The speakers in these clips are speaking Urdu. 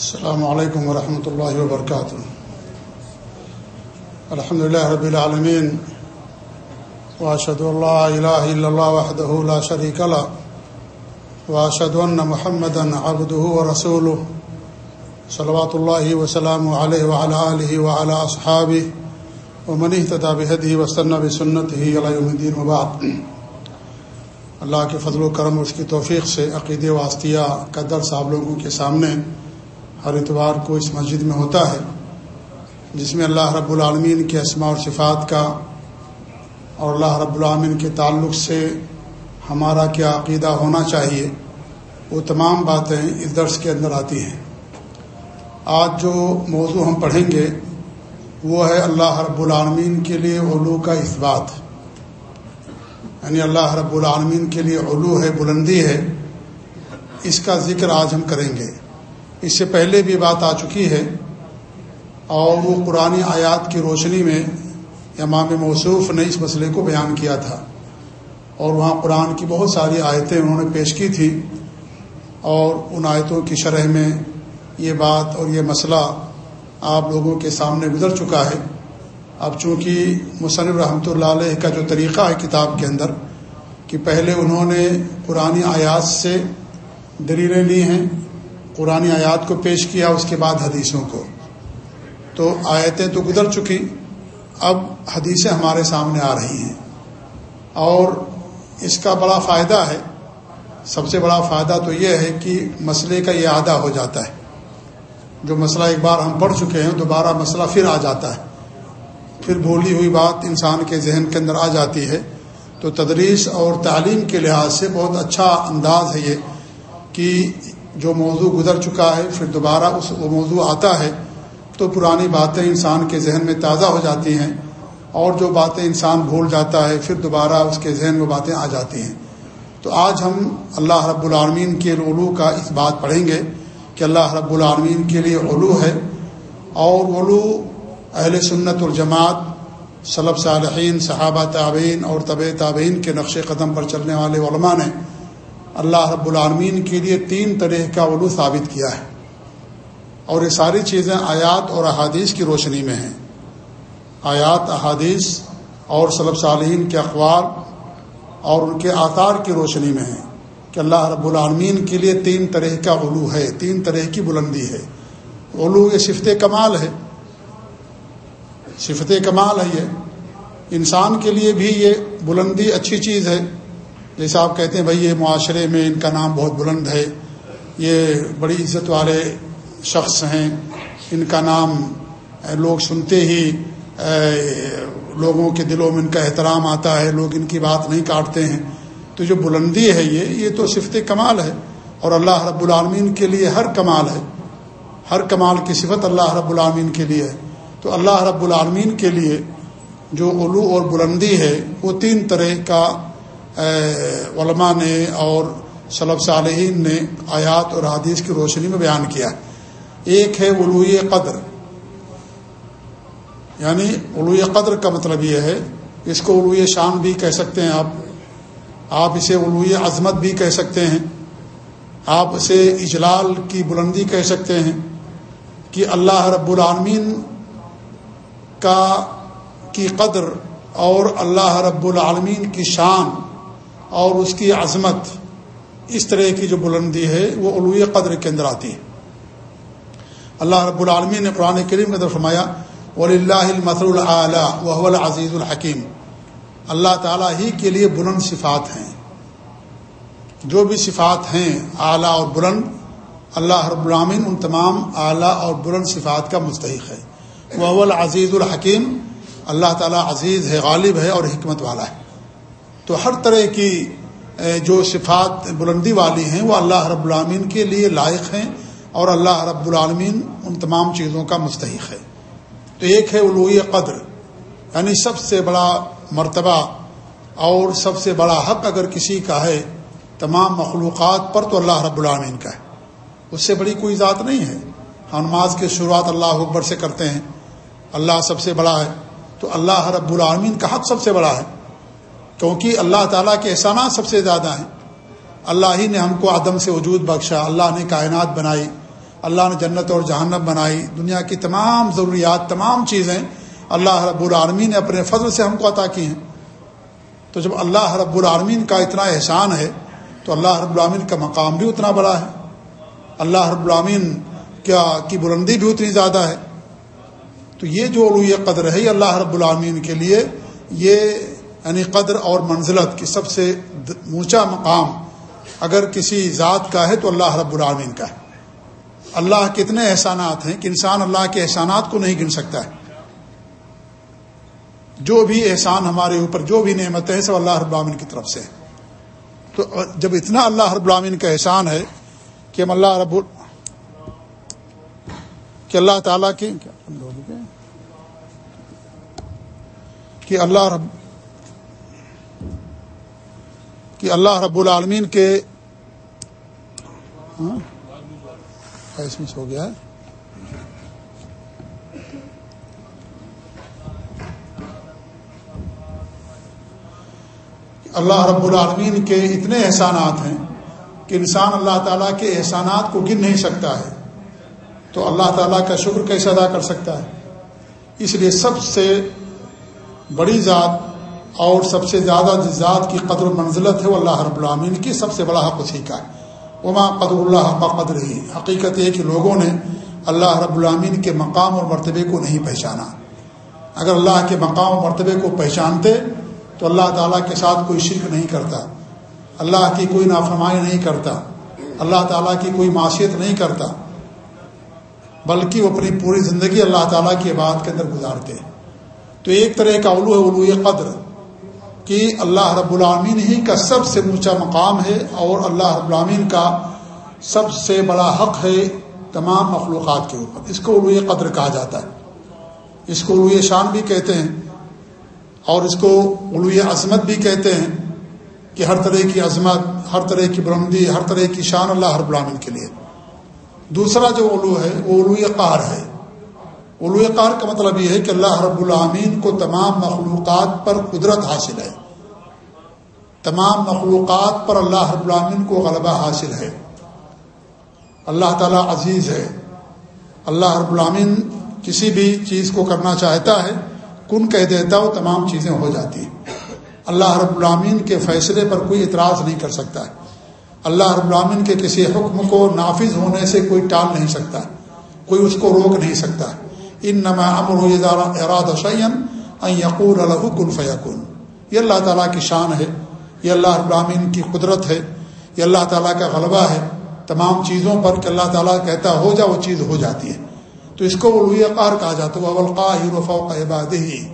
السلام علیکم ورحمۃ اللہ وبرکاتہ الحمد لله رب العالمين واشهد ان لا اله الا الله وحده لا شريك له واشهد ان محمدا عبده ورسوله، صلوات الله وسلامه عليه وعلى اله وعلى اصحابه ومن اهتدى بهديه واستنى بسنته الى يوم الدين وبعد. اللہ کے فضل و کرم اس کی توفیق سے عقید واسطیہ کا درس آپ لوگوں کے سامنے ہر اتوار کو اس مسجد میں ہوتا ہے، جس میں اللہ رب العالمین کے اسماء اور صفات کا اور اللہ رب العالمین کے تعلق سے ہمارا کیا عقیدہ ہونا چاہیے، وہ تمام باتیں اس درس کے اندر آتی ہیں۔ آج جو موضوع ہم پڑھیں گے، وہ ہے اللہ رب العالمین کے لیے علو کا اثبات۔ یعنی اللہ رب العالمین کے لیے علو ہے، بلندی ہے۔ اس کا ذکر آج ہم کریں گے۔ اس سے پہلے بھی بات آ چکی ہے اور وہ قرآن آیات کی روشنی میں امام موصوف نے اس مسئلے کو بیان کیا تھا اور وہاں قرآن کی بہت ساری آیتیں انہوں نے پیش کی تھی اور ان آیتوں کی شرح میں یہ بات اور یہ مسئلہ آپ لوگوں کے سامنے گزر چکا ہے۔ اب چونکہ مصنف رحمۃ اللہ علیہ کا جو طریقہ ہے کتاب کے اندر کہ پہلے انہوں نے قرآن آیات سے دلیلیں لی ہیں قرآن آیات کو پیش کیا، اس کے بعد حدیثوں کو۔ تو آیتیں تو گزر چکی، اب حدیثیں ہمارے سامنے آ رہی ہیں۔ اور اس کا بڑا فائدہ ہے، سب سے بڑا فائدہ تو یہ ہے کہ مسئلے کا یہ اعادہ ہو جاتا ہے۔ جو مسئلہ ایک بار ہم پڑھ چکے ہیں، دوبارہ مسئلہ پھر آ جاتا ہے۔ پھر بولی ہوئی بات انسان کے ذہن کے اندر آ جاتی ہے۔ تو تدریس اور تعلیم کے لحاظ سے بہت اچھا انداز ہے یہ کہ جو موضوع گزر چکا ہے، پھر دوبارہ اس وہ موضوع آتا ہے تو پرانی باتیں انسان کے ذہن میں تازہ ہو جاتی ہیں اور جو باتیں انسان بھول جاتا ہے، پھر دوبارہ اس کے ذہن میں باتیں آ جاتی ہیں۔ تو آج ہم اللہ رب العالمین کے علو کا اس بات پڑھیں گے کہ اللہ رب العالمین کے لیے علو ہے اور علو اہل سنت الجماعت صلب صالحین، صحابہ تعبین اور طب تعبین کے نقش قدم پر چلنے والے علماء نے اللہ رب العالمین کے لیے تین طرح کا علو ثابت کیا ہے۔ اور یہ ساری چیزیں آیات اور احادیث کی روشنی میں ہیں۔ آیات، احادیث اور صلب صالحین کے اقوال اور ان کے آثار کی روشنی میں ہیں کہ اللہ رب العالمین کے لیے تین طرح کا علو ہے، تین طرح کی بلندی ہے۔ علو یہ صفت کمال ہے۔ صفت کمال ہے یہ۔ انسان کے لیے بھی یہ بلندی اچھی چیز ہے۔ جیسے آپ کہتے ہیں بھائی یہ معاشرے میں ان کا نام بہت بلند ہے، یہ بڑی عزت والے شخص ہیں، ان کا نام لوگ سنتے ہی لوگوں کے دلوں میں ان کا احترام آتا ہے، لوگ ان کی بات نہیں کاٹتے ہیں۔ تو جو بلندی ہے یہ یہ تو صفت کمال ہے۔ اور اللہ رب العالمین کے لیے ہر کمال ہے۔ ہر کمال کی صفت اللہ رب العالمین کے لیے ہے۔ تو اللہ رب العالمین کے لیے جو علو اور بلندی ہے، وہ تین طرح کا علماء نے اور صلب صالحین نے آیات اور حدیث کی روشنی میں بیان کیا ایک ہے علوی قدر۔ یعنی علوی قدر کا مطلب یہ ہے، اس کو علوی شان بھی کہہ سکتے ہیں آپ۔ آپ اسے علوی عظمت بھی کہہ سکتے ہیں۔ آپ اسے اجلال کی بلندی کہہ سکتے ہیں کہ اللہ رب العالمین کا کی قدر اور اللہ رب العالمین کی شان اور اس کی عظمت اس طرح کی جو بلندی ہے وہ علوی قدر کے اندر آتی ہے۔ اللہ رب العالمین نے قرآن کریم کے فرمایا ولی اللہ المسر العلیٰ وہ العزیز الحکیم اللہ تعالیٰ ہی کے لیے بلند صفات ہیں۔ جو بھی صفات ہیں، اعلیٰ اور بلند، اللہ رب العامین ان تمام اعلیٰ اور بلند صفات کا مستحق ہے۔ وہ العزیز الحکیم اللہ تعالیٰ عزیز ہے، غالب ہے اور حکمت والا ہے۔ تو ہر طرح کی جو صفات بلندی والی ہیں، وہ اللہ رب العالمین کے لیے لائق ہیں اور اللہ رب العالمین ان تمام چیزوں کا مستحق ہے۔ تو ایک ہے علوی قدر یعنی سب سے بڑا مرتبہ اور سب سے بڑا حق اگر کسی کا ہے، تمام مخلوقات پر تو اللہ رب العالمین کا ہے۔ اس سے بڑی کوئی ذات نہیں ہے۔ ہم نماز کی شروعات اللہ اکبر سے کرتے ہیں، اللہ سب سے بڑا ہے، تو اللہ رب العالمین کا حق سب سے بڑا ہے۔ کیونکہ اللہ تعالیٰ کے احسانات سب سے زیادہ ہیں۔ اللہ ہی نے ہم کو عدم سے وجود بخشا، اللہ نے کائنات بنائی، اللہ نے جنت اور جہنم بنائی۔ دنیا کی تمام ضروریات، تمام چیزیں اللہ رب العالمین نے اپنے فضل سے ہم کو عطا کی ہیں۔ تو جب اللہ رب العالمین کا اتنا احسان ہے، تو اللہ رب العالمین کا مقام بھی اتنا بڑا ہے۔ اللہ رب العالمین کیا کی بلندی بھی اتنی زیادہ ہے۔ تو یہ جو علوی قدر ہے اللہ رب العالمین کے لیے، یہ یعنی قدر اور منزلت کی سب سے اونچا مقام اگر کسی ذات کا ہے تو اللہ رب العالمین کا ہے۔ اللہ کے اتنے احسانات ہیں کہ انسان اللہ کے احسانات کو نہیں گن سکتا ہے۔ جو بھی احسان ہمارے اوپر جو بھی نعمتیں ہیں سب اللہ رب العالمین کی طرف سے تو جب اتنا اللہ رب العالمین کا احسان ہے کہ ہم اللہ رب کہ اللہ تعالیٰ کی کہ اللہ رب کہ اللہ رب العالمین کے ہاں؟ مس ہو گیا ہے۔ اللہ رب العالمین کے اتنے احسانات ہیں کہ انسان اللہ تعالیٰ کے احسانات کو گن نہیں سکتا ہے۔ تو اللہ تعالیٰ کا شکر کیسے ادا کر سکتا ہے؟ اس لیے سب سے بڑی ذات اور سب سے زیادہ جس ذات کی قدر و منزلت ہے وہ اللہ رب العامین کی سب سے بڑا حق اسی کا ہے۔ وما قدر اللہ کا قدر ہی حقیقت یہ کہ لوگوں نے اللہ رب العامین کے مقام اور مرتبے کو نہیں پہچانا۔ اگر اللہ کے مقام اور مرتبے کو پہچانتے تو اللہ تعالیٰ کے ساتھ کوئی شرک نہیں کرتا۔ اللہ کی کوئی نافرمائی نہیں کرتا۔ اللہ تعالیٰ کی کوئی معاشیت نہیں کرتا۔ بلکہ وہ اپنی پوری زندگی اللہ تعالیٰ کی بات کے اندر گزارتے۔ تو ایک طرح کا علو ہے علو قدر۔ کہ اللہ رب العامین ہی کا سب سے اونچا مقام ہے اور اللہ رب العامین کا سب سے بڑا حق ہے تمام مخلوقات کے اوپر۔ اس کو علو قدر کہا جاتا ہے۔ اس کو علو شان بھی کہتے ہیں اور اس کو علو عظمت بھی کہتے ہیں کہ ہر طرح کی عظمت، ہر طرح کی بلندی، ہر طرح کی شان اللہ رب العامین کے لیے۔ دوسرا جو علو ہے، وہ علو قار ہے۔ علو قار کا مطلب یہ ہے کہ اللہ رب العامین کو تمام مخلوقات پر قدرت حاصل ہے۔ تمام مخلوقات پر اللہ رب العامین کو غلبہ حاصل ہے۔ اللہ تعالیٰ عزیز ہے۔ اللہ رب العامین کسی بھی چیز کو کرنا چاہتا ہے، کن کہہ دیتا وہ تمام چیزیں ہو جاتی۔ ہیں اللہ رب العامین کے فیصلے پر کوئی اعتراض نہیں کر سکتا۔ ہے اللہ رب العامن کے کسی حکم کو نافذ ہونے سے کوئی ٹال نہیں سکتا۔ کوئی اس کو روک نہیں سکتا۔ ان نما امر اراد شعین یقور الح کن فیقن یہ اللہ تعالیٰ کی شان ہے، یہ اللہ رب کی قدرت ہے، یہ اللہ تعالیٰ کا غلبہ ہے۔ تمام چیزوں پر کہ اللہ تعالیٰ کہتا ہو جا، وہ چیز ہو جاتی ہے۔ تو اس کو وہ قار کہا جاتا ہے اولقاہ فوق عباد ہی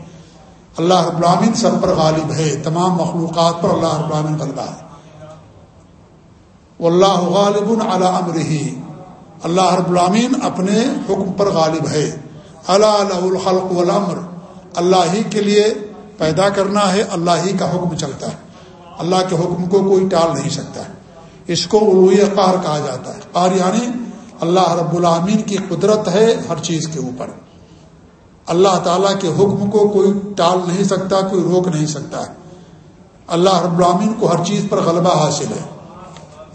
اللہ رب سب پر غالب ہے، تمام مخلوقات پر اللہ رب غلبہ ہے۔ اللہ غالب امر ہی اللہ رب العامین اپنے حکم پر غالب ہے۔ اللہ الخلق والامر۔ اللہ ہی کے لیے پیدا کرنا ہے، اللہ ہی کا حکم چلتا ہے۔ اللہ کے حکم کو کوئی ٹال نہیں سکتا۔ ہے اس کو علوی قار کہا جاتا ہے۔ قار یعنی اللہ رب العامین کی قدرت ہے ہر چیز کے اوپر۔ اللہ تعالیٰ کے حکم کو کوئی ٹال نہیں سکتا، کوئی روک نہیں سکتا۔ ہے اللہ رب العامین کو ہر چیز پر غلبہ حاصل ہے۔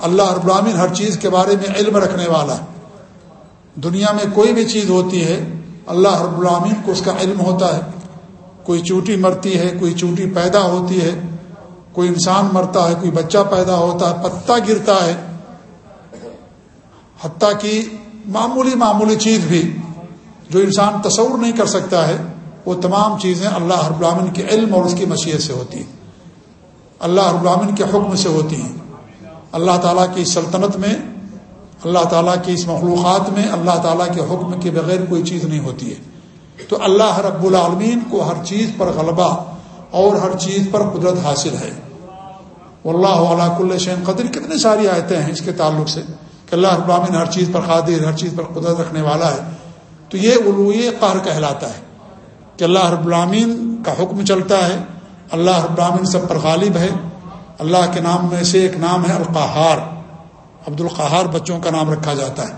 اللہ رب العالمین ہر چیز کے بارے میں علم رکھنے والا دنیا میں کوئی بھی چیز ہوتی ہے اللہ رب العالمین کو اس کا علم ہوتا ہے۔ کوئی چوٹی مرتی ہے، کوئی چوٹی پیدا ہوتی ہے، کوئی انسان مرتا ہے، کوئی بچہ پیدا ہوتا ہے، پتا گرتا ہے۔ حتیٰ کی معمولی معمولی چیز بھی جو انسان تصور نہیں کر سکتا ہے، وہ تمام چیزیں اللہ رب العالمین کے علم اور اس کی مشیت سے ہوتی ہیں۔ اللہ رب العالمین کے حکم سے ہوتی ہیں۔ اللہ تعالیٰ کی سلطنت میں اللہ تعالیٰ کی اس مخلوقات میں، اللہ تعالیٰ کے حکم کے بغیر کوئی چیز نہیں ہوتی ہے۔ تو اللہ رب العالمین کو ہر چیز پر غلبہ اور ہر چیز پر قدرت حاصل ہے۔ اللہ علیہ کل شین قدر کتنی ساری آیتیں ہیں اس کے تعلق سے کہ اللہ رب العالمین ہر چیز پر قادر، ہر چیز پر قدرت رکھنے والا ہے۔ تو یہ علوی قہر کہلاتا ہے کہ اللہ رب العالمین کا حکم چلتا ہے۔ اللہ رب العالمین سب پر غالب ہے۔ اللہ کے نام میں سے ایک نام ہے القہار۔ عبد القہار بچوں کا نام رکھا جاتا ہے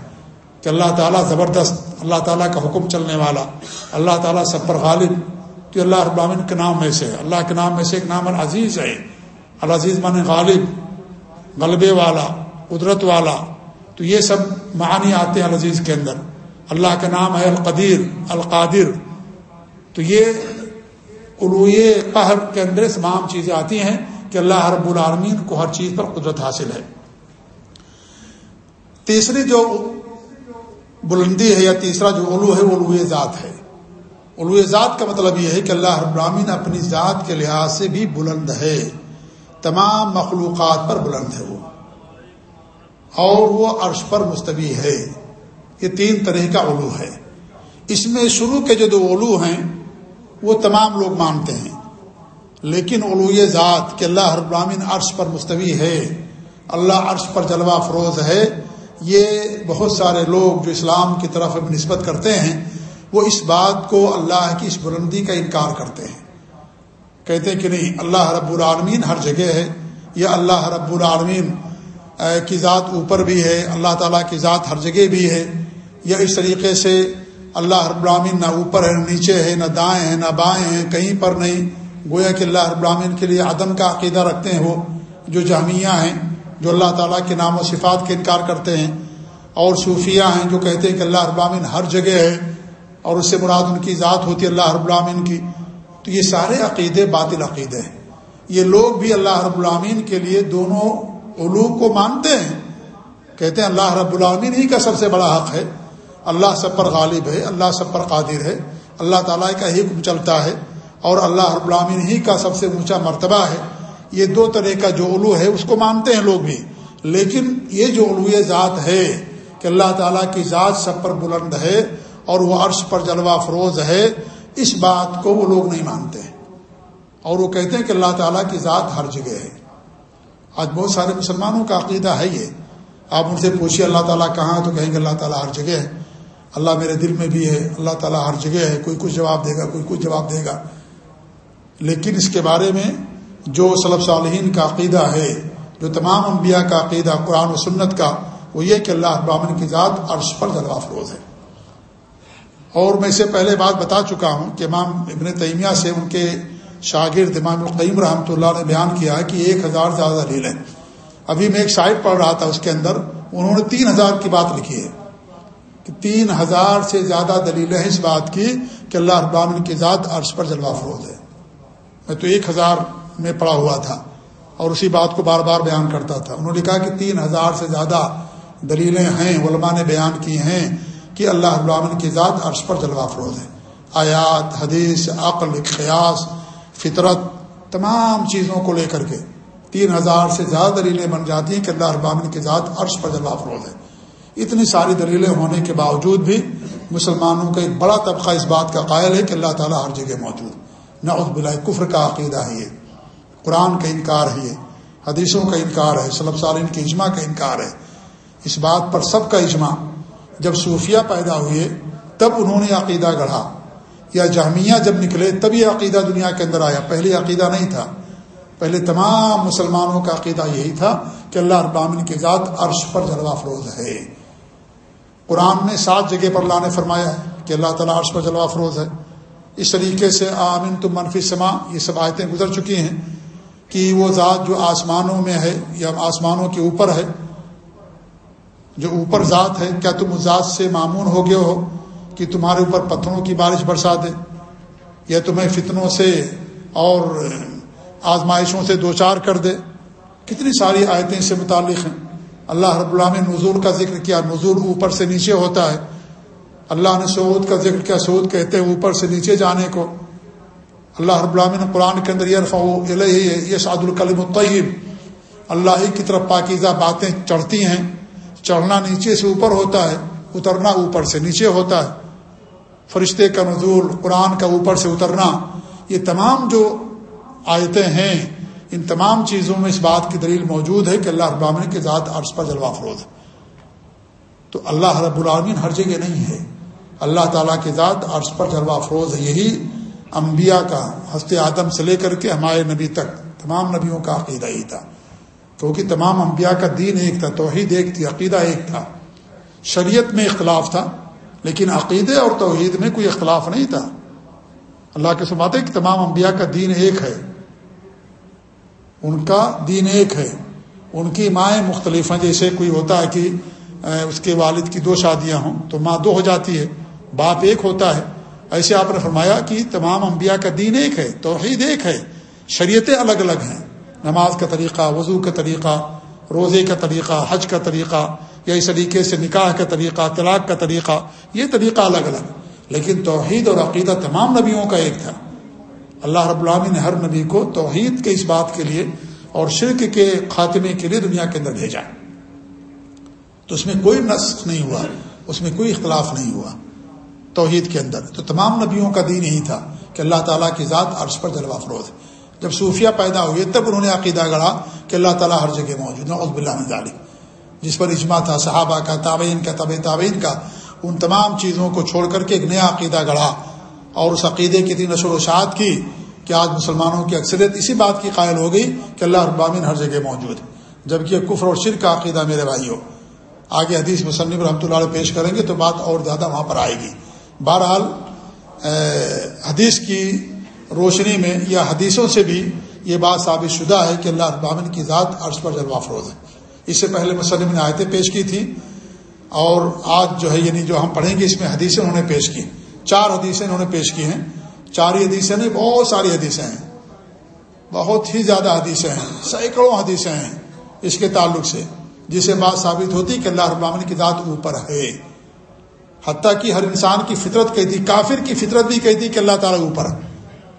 کہ اللہ تعالیٰ زبردست، اللہ تعالیٰ کا حکم چلنے والا، اللہ تعالیٰ سب پر غالب۔ تو اللہ ابامن کے نام میں سے، اللہ کے نام میں سے ایک نام العزیز ہے۔ العزیز مان غالب، غلبے والا، قدرت والا۔ تو یہ سب معانی آتے ہیں العزیز کے اندر۔ اللہ کا نام ہے القدیر، القادر۔ تو یہ علوئے قہر کے اندر تمام چیزیں آتی ہیں کہ اللہ رب العالمین کو ہر چیز پر قدرت حاصل ہے۔ تیسری جو بلندی ہے یا تیسرا جو علو ہے وہ علو ذات ہے۔ علو ذات کا مطلب یہ ہے کہ اللہ رب اپنی ذات کے لحاظ سے بھی بلند ہے۔ تمام مخلوقات پر بلند ہے وہ۔ اور وہ عرش پر مستوی ہے۔ یہ تین طرح کا علو ہے۔ اس میں شروع کے جو دو علو ہیں، وہ تمام لوگ مانتے ہیں۔ لیکن علو ذات کہ اللہ رب عرش پر مستوی ہے۔ اللہ عرش پر جلوہ فروز ہے۔ یہ بہت سارے لوگ جو اسلام کی طرف نسبت کرتے ہیں، وہ اس بات کو اللہ کی اس بلندی کا انکار کرتے ہیں۔ کہتے ہیں کہ نہیں، اللہ رب العالمین ہر جگہ ہے، یا اللہ رب العالمین کی ذات اوپر بھی ہے، اللہ تعالیٰ کی ذات ہر جگہ بھی ہے۔ یا اس طریقے سے اللہ رب العالمین نہ اوپر ہے، نہ نیچے ہے، نہ دائیں ہیں، نہ بائیں ہیں، کہیں پر نہیں۔ گویا کہ اللہ رب العالمین کے لیے عدم کا عقیدہ رکھتے ہیں وہ، جو جامعہ ہیں۔ جو اللہ تعالیٰ کے نام و صفات کے انکار کرتے ہیں اور صوفیہ ہیں جو کہتے ہیں کہ اللہ رب العالمین ہر جگہ ہے اور اس سے مراد ان کی ذات ہوتی ہے اللہ رب العالمین کی، تو یہ سارے عقیدے باطل عقیدے ہیں۔ یہ لوگ بھی اللہ رب العامین کے لیے دونوں علوم کو مانتے ہیں۔ کہتے ہیں اللہ رب العامین ہی کا سب سے بڑا حق ہے۔ اللہ سب پر غالب ہے، اللہ سب پر قادر ہے۔ اللہ تعالیٰ کا ہی حکم چلتا ہے اور اللہ رب العامین ہی کا سب سے اونچا مرتبہ ہے۔ یہ دو طرح کا جو علو ہے اس کو مانتے ہیں لوگ بھی۔ لیکن یہ جو علو ذات ہے کہ اللہ تعالیٰ کی ذات سب پر بلند ہے اور وہ عرش پر جلوہ فروز ہے، اس بات کو وہ لوگ نہیں مانتے۔ اور وہ کہتے ہیں کہ اللہ تعالیٰ کی ذات ہر جگہ ہے۔ آج بہت سارے مسلمانوں کا عقیدہ ہے یہ۔ آپ ان سے پوچھیے اللہ تعالیٰ کہاں تو کہیں گے اللہ تعالیٰ ہر جگہ ہے۔ اللہ میرے دل میں بھی ہے، اللہ تعالیٰ ہر جگہ ہے۔ کوئی کچھ جواب دے گا، کوئی کچھ جواب دے گا۔ لیکن اس کے بارے میں جو صلب صالحین کا عقیدہ ہے، جو تمام انبیاء کا عقیدہ، قرآن و سنت کا، وہ یہ کہ اللہ ابامن کی ذات عرش پر جلوہ فروز ہے۔ اور میں اسے پہلے بات بتا چکا ہوں کہ امام ابن تیمیہ سے ان کے شاگرد امام القیم رحمۃ اللہ نے بیان کیا کہ ایک ہزار سے زیادہ دلیل ہیں۔ ابھی میں ایک سائٹ پڑھ رہا تھا اس کے اندر، انہوں نے تین ہزار کی بات لکھی ہے۔ کہ تین ہزار سے زیادہ دلیلیں ہیں اس بات کی کہ اللہ ابامن کی ذات عرش پر جلوہ فروز ہے۔ میں تو ایک ہزار میں پڑا ہوا تھا اور اسی بات کو بار بار بیان کرتا تھا۔ انہوں نے کہا کہ تین ہزار سے زیادہ دلیلیں ہیں، علماء نے بیان کی ہیں کہ اللہ العالمین کی ذات عرش پر جلوہ فروز ہے۔ آیات، حدیث، عقل، قیاس، فطرت، تمام چیزوں کو لے کر کے تین ہزار سے زیادہ دلیلیں بن جاتی ہیں کہ اللہ ابامن کی ذات عرش پر جلوہ فروز ہے۔ اتنی ساری دلیلیں ہونے کے باوجود بھی مسلمانوں کا ایک بڑا طبقہ اس بات کا قائل ہے کہ اللہ تعالیٰ ہر جگہ موجود نعوذ باللہ، کفر کا عقیدہ ہے۔ یہ قرآن کا انکار ہے یہ حدیثوں کا انکار ہے صلب سالین کے اجماع کا انکار ہے۔ اس بات پر سب کا اجماع، جب صوفیہ پیدا ہوئے، تب انہوں نے عقیدہ گڑھا۔ یا جامعہ جب نکلے، تب یہ عقیدہ دنیا کے اندر آیا۔ پہلے عقیدہ نہیں تھا۔ پہلے تمام مسلمانوں کا عقیدہ یہی تھا کہ اللہ ابامن کی ذات عرش پر جلوہ فروز ہے۔ قرآن نے سات جگہ پر لانے فرمایا ہے کہ اللہ تعالیٰ عرش پر جلوہ فروز ہے۔ اس طریقے سے آمن تم منفی سما یہ سب آیتیں گزر چکی ہیں۔ کہ وہ ذات جو آسمانوں میں ہے یا آسمانوں کے اوپر ہے، جو اوپر ذات ہے، کیا تم اس ذات سے معمون ہو گئے ہو کہ تمہارے اوپر پتھروں کی بارش برسا دے؟ یا تمہیں فتنوں سے اور آزمائشوں سے دوچار کر دے؟ کتنی ساری آیتیں اس سے متعلق ہیں۔ اللہ رب اللہ نے نزول کا ذکر کیا، نزول اوپر سے نیچے ہوتا ہے۔ اللہ نے سعود کا ذکر کیا، سعود کہتے ہیں اوپر سے نیچے جانے کو۔ اللہ رب العالمین قرآن کے اندر یہ سعد الکلم الطیب، اللہ ہی کی طرف پاکیزہ باتیں چڑھتی ہیں، چڑھنا نیچے سے اوپر ہوتا ہے، اترنا اوپر سے نیچے ہوتا ہے۔ فرشتے کا نزول قرآن کا اوپر سے اترنا، یہ تمام جو آیتیں ہیں، ان تمام چیزوں میں اس بات کی دلیل موجود ہے کہ اللہ ابامن کے ذات عرض پر جلوہ فروز ہے۔ تو اللہ رب العالمین ہر جگہ نہیں ہے، اللہ تعالیٰ کی ذات عرض پر جلوہ فروز ہے، یہی انبیاء کا ہست آدم سے لے کر کے ہمارے نبی تک، تمام نبیوں کا عقیدہ ہی تھا۔ کیونکہ تمام انبیاء کا دین ایک تھا، توحید ایک تھی، عقیدہ ایک تھا۔ شریعت میں اختلاف تھا، لیکن عقیدے اور توحید میں کوئی اختلاف نہیں تھا۔ اللہ کے سماتے کہ تمام انبیاء کا دین ایک ہے۔ ان کا دین ایک ہے۔ ان کی مائیں مختلف ہیں۔ جیسے کوئی ہوتا ہے کہ، اس کے والد کی دو شادیاں ہوں تو ماں دو ہو جاتی ہے، باپ ایک ہوتا ہے۔ ایسے آپ نے فرمایا کہ تمام انبیاء کا دین ایک ہے، توحید ایک ہے، شریعتیں الگ الگ ہیں۔ نماز کا طریقہ، وضو کا طریقہ، روزے کا طریقہ، حج کا طریقہ، یا اس طریقے سے نکاح کا طریقہ، طلاق کا طریقہ، یہ طریقہ الگ الگ۔ لیکن توحید اور عقیدہ تمام نبیوں کا ایک تھا۔ اللہ رب العامی نے ہر نبی کو توحید کے اس بات کے لیے اور شرک کے خاتمے کے لیے دنیا کے اندر بھیجا۔ تو اس میں کوئی نسخ نہیں ہوا، اس میں کوئی اختلاف نہیں ہوا۔ توحید کے اندر۔ تو تمام نبیوں کا دین یہی تھا کہ اللہ تعالیٰ کی ذات عرش پر جلوہ فروز جب صوفیہ پیدا ہوئے تب انہوں نے عقیدہ گڑھا کہ اللہ تعالیٰ ہر جگہ موجود ہے عزب اللہ ذالک۔ جس پر اجماع تھا، صحابہ کا، تابعین کا طب تابعین کا، ان تمام چیزوں کو چھوڑ کر کے ایک نیا عقیدہ گڑھا۔ اور اس عقیدے کی اتنی نشر و شاعت کی کہ آج مسلمانوں کی اکثریت اسی بات کی قائل ہو گئی کہ اللہ ابامین ہر جگہ موجود۔ ہے جبکہ کفر اور شرک کا عقیدہ میرے بھائی ہو آگے حدیث مصنف رحمۃ اللہ علیہ پیش کریں گے تو بات اور زیادہ وہاں پر آئے گی۔ بہرحال حدیث کی روشنی میں یا حدیثوں سے بھی یہ بات ثابت شدہ ہے کہ اللہ ابامن کی ذات عرض پر جلوہ افروز ہے۔ اس سے پہلے مصنف نے آیتیں پیش کی تھیں اور آج جو ہے یعنی جو ہم پڑھیں گے، اس میں حدیثیں انہوں نے پیش کی۔ چار حدیثیں انہوں نے پیش کی ہیں۔ چار ہی حدیثیں نہیں، بہت ساری حدیثیں ہیں۔ بہت ہی زیادہ حدیثیں ہیں۔ سینکڑوں حدیثیں ہیں اس کے تعلق سے جسے بات ثابت ہوتی کہ اللہ ابامن کی ذات اوپر ہے۔ حتیٰ کہ ہر انسان کی فطرت کہتی کافر کی فطرت بھی کہتی کہ اللہ تعالیٰ اوپر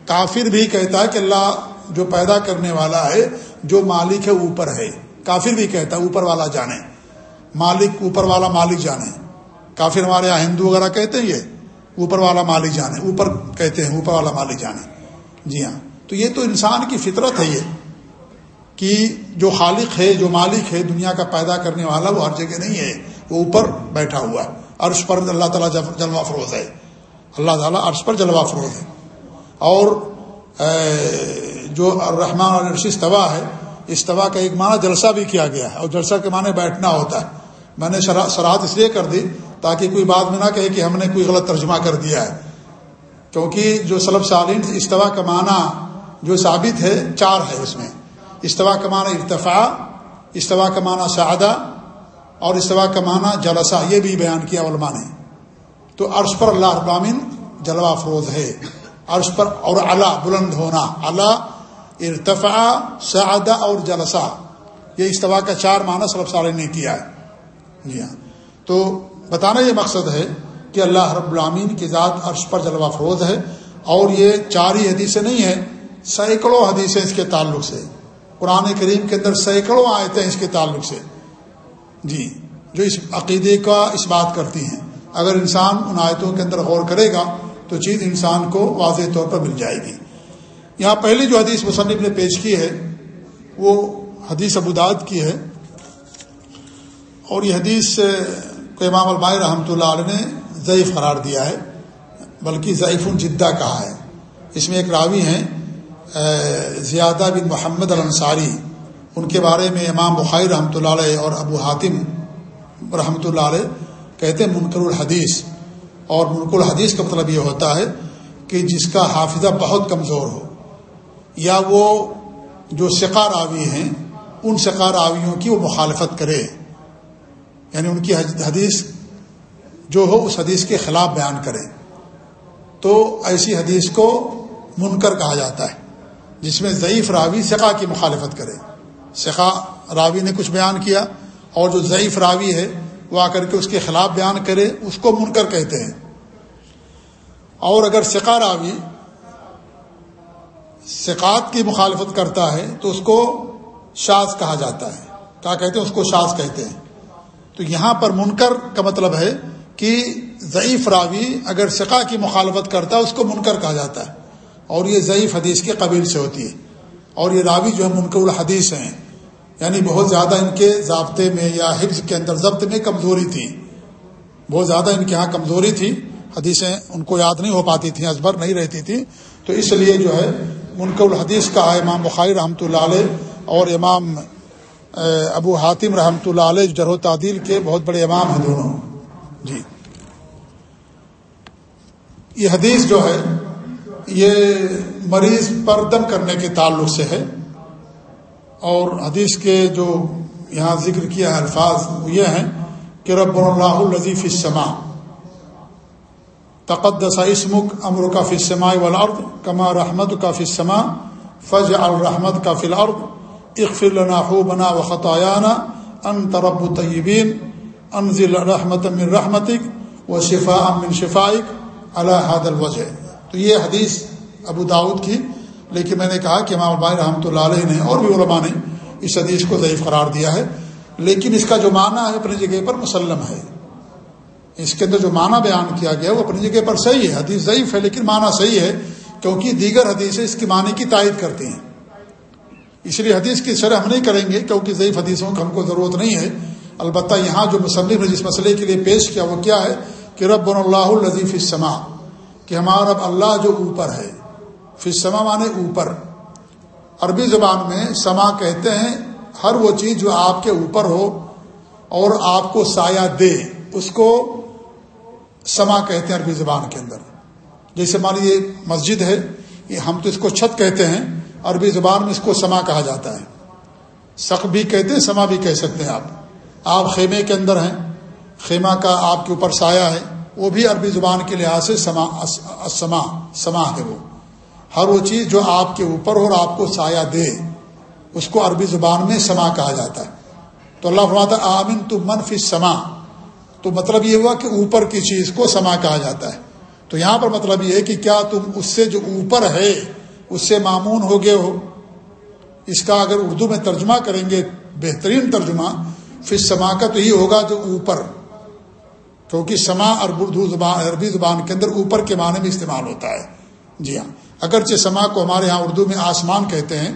کافر بھی کہتا ہے کہ اللہ جو پیدا کرنے والا ہے، جو مالک ہے، اوپر ہے۔ کافر بھی کہتا ہے، اوپر والا جانے۔ مالک، اوپر والا مالک جانے۔ کافر ہمارے یہاں ہندو وغیرہ کہتے ہیں یہ، اوپر والا مالک جانے۔ اوپر کہتے ہیں، اوپر والا مالک جانے۔ جی ہاں۔ تو یہ تو انسان کی فطرت ہے یہ، کہ جو خالق ہے، جو مالک ہے، دنیا کا پیدا کرنے والا وہ ہر جگہ نہیں ہے۔ وہ اوپر بیٹھا ہوا ہے۔ عرش پر اللہ تعالیٰ جلوہ فروز ہے۔ اللہ تعالیٰ عرش پر جلوہ فروز ہے۔ اور جو رحمان اور استوا ہے، استوا کا ایک معنی جلسہ بھی کیا گیا ہے اور جلسہ کے معنی بیٹھنا ہوتا ہے۔ میں نے سرحد اس لیے کر دی تاکہ کوئی بات میں نہ کہے کہ ہم نے کوئی غلط ترجمہ کر دیا ہے۔ کیونکہ جو سلب سالین استوا کا معنی جو ثابت ہے، چار ہے اس میں۔ استوا کا معنی ارتفاع، استوا کا معنی سعادہ اور استوا کا معنی جلسہ یہ بھی بیان کیا علماء نے۔ تو عرش پر اللہ ابامن جلوہ افروز ہے۔ عرش پر اور اللہ بلند ہونا۔ اللہ ارتفاع سعادہ اور جلسہ۔ یہ استوا کا چار معنی سلب سال نے کیا ہے۔ جی ہاں۔ تو بتانا یہ مقصد ہے کہ اللہ رب العامین کی ذات عرش پر جلوہ فروز ہے۔ اور یہ چار ہی حدیثیں نہیں ہیں، سینکڑوں حدیثیں اس کے تعلق سے۔ قرآن کریم کے اندر سینکڑوں آیتیں اس کے تعلق سے۔ جی جو اس عقیدے کا اس بات کرتی ہیں۔ اگر انسان ان آیتوں کے اندر غور کرے گا تو چیز انسان کو واضح طور پر مل جائے گی۔ یہاں پہلی جو حدیث مصنف نے پیش کی ہے، وہ حدیث ابوداد کی ہے۔ اور یہ حدیث کو امام المائے رحمۃ اللہ علیہ نے ضعیف قرار دیا ہے، بلکہ ضعیف الجدہ کہا ہے۔ اس میں ایک راوی ہیں زیادہ بن محمد الانصاری۔ ان کے بارے میں امام بخاری رحمۃ اللہ علیہ اور ابو حاتم رحمۃ اللہ علیہ کہتے ہیں منکر الحدیث اور منکر الحدیث کا مطلب یہ ہوتا ہے کہ جس کا حافظہ بہت کمزور ہو یا وہ جو سقا راوی ہیں، ان سقا راویوں کی وہ مخالفت کرے۔ یعنی ان کی حدیث جو ہو، اس حدیث کے خلاف بیان کرے۔ تو ایسی حدیث کو منکر کہا جاتا ہے، جس میں ضعیف راوی سقا کی مخالفت کرے۔ سقا راوی نے کچھ بیان کیا اور جو ضعیف راوی ہے وہ آ کر کے اس کے خلاف بیان کرے، اس کو منکر کہتے ہیں۔ اور اگر سقا راوی سقات کی مخالفت کرتا ہے تو اس کو شاز کہا جاتا ہے۔ کیا کہتے ہیں؟ اس کو شاز کہتے ہیں۔ تو یہاں پر منکر کا مطلب ہے کہ ضعیف راوی اگر سقا کی مخالفت کرتا ہے، اس کو منکر کہا جاتا ہے۔ اور یہ ضعیف حدیث کے قبیل سے ہوتی ہے۔ اور یہ راوی جو ہے منکر الحدیث ہیں۔ یعنی بہت زیادہ ان کے ضابطے میں یا حفظ کے اندر ضبط میں کمزوری تھی۔ بہت زیادہ ان کے یہاں کمزوری تھی۔ حدیثیں ان کو یاد نہیں ہو پاتی تھیں ازبر نہیں رہتی تھی۔ تو اس لیے جو ہے، منکر الحدیث کا امام بخاری رحمۃ اللہ علیہ اور امام ابو حاتم رحمۃ اللہ علیہ جرح و تعدیل کے بہت بڑے امام ہیں دونوں۔ جی۔ یہ حدیث جو ہے، یہ مریض پر دم کرنے کے تعلق سے ہے۔ اور حدیث کے جو یہاں ذکر کیا ہے الفاظ وہ یہ ہیں کہ رب اللہ الزیف السما تقدس اسمک امر کا فسما والارض کما رحمت کا فسما فج الرحمت کا فی الارض اقفر لنا خوبنا و خطایانہ ان ترب طیبین انزل رحمت من رحمتک و شفا من شفائق اللہ حد الوجہ۔ تو یہ حدیث ابو داود کی لیکن میں نے کہا کہ امام البائی رحمۃ اللہ علیہ نے اور بھی علماء نے اس حدیث کو ضعیف قرار دیا ہے، لیکن اس کا جو معنی ہے اپنی جگہ پر مسلم ہے۔ اس کے اندر جو معنی بیان کیا گیا وہ اپنی جگہ پر صحیح ہے، حدیث ضعیف ہے لیکن معنی صحیح ہے کیونکہ دیگر حدیثیں اس کی معنی کی تائید کرتی ہیں۔ اس لیے حدیث کی شرح ہم نہیں کریں گے کیونکہ ضعیف حدیثوں کی ہم کو ضرورت نہیں ہے۔ البتہ یہاں جو مصنف نے جس مسئلے کے لیے پیش کیا وہ کیا ہے کہ رب اللہ الزیف السما کہ ہمارا رب اللہ جو اوپر ہے۔ فسما مانے اوپر۔ عربی زبان میں سما کہتے ہیں ہر وہ چیز جو آپ کے اوپر ہو اور آپ کو سایہ دے۔ اس کو سما کہتے ہیں عربی زبان کے اندر۔ جیسے مان لیجیے مسجد ہے، یہ ہم تو اس کو چھت کہتے ہیں، عربی زبان میں اس کو سما کہا جاتا ہے۔ سخ بھی کہتے ہیں، سما بھی کہہ سکتے ہیں آپ۔ آپ خیمے کے اندر ہیں، خیمہ کا آپ کے اوپر سایہ ہے، وہ بھی عربی زبان کے لحاظ سے سما سما سما ہے وہ۔ ہر وہ چیز جو آپ کے اوپر اور آپ کو سایہ دے، اس کو عربی زبان میں سما کہا جاتا ہے۔ تو اللہ فرماتا آمن تو منفی سما تو مطلب یہ ہوا کہ اوپر کی چیز کو سما کہا جاتا ہے۔ تو یہاں پر مطلب یہ ہے کہ کیا تم اس سے جو اوپر ہے، اس سے معمون ہو گئے ہو۔ اس کا اگر اردو میں ترجمہ کریں گے، بہترین ترجمہ پھر سما کا تو یہ ہوگا جو اوپر۔ کیونکہ سما اور اردو زبان، عربی زبان کے اندر اوپر کے معنی میں استعمال ہوتا ہے۔ جی ہاں۔ اگرچہ سما کو ہمارے ہاں اردو میں آسمان کہتے ہیں،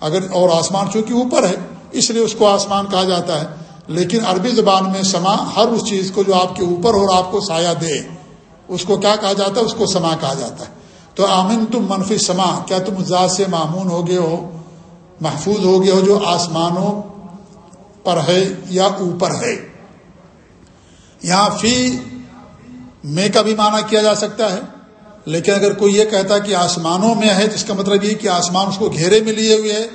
اگر اور آسمان چونکہ اوپر ہے، اس لیے اس کو آسمان کہا جاتا ہے۔ لیکن عربی زبان میں سما ہر اس چیز کو جو آپ کے اوپر اور آپ کو سایہ دے، اس کو کیا کہا جاتا ہے؟ اس کو سما کہا جاتا ہے۔ تو آمن تم منفی سما کیا تم ذات سے معمون ہو گئے ہو، محفوظ ہو گئے ہو جو آسمانوں پر ہے یا اوپر ہے؟ یہاں فی میں کا بھی معنی کیا جا سکتا ہے۔ لیکن اگر کوئی یہ کہتا کہ آسمانوں میں ہے تو اس کا مطلب یہ کہ آسمان اس کو گھیرے میں لیے ہوئے ہے،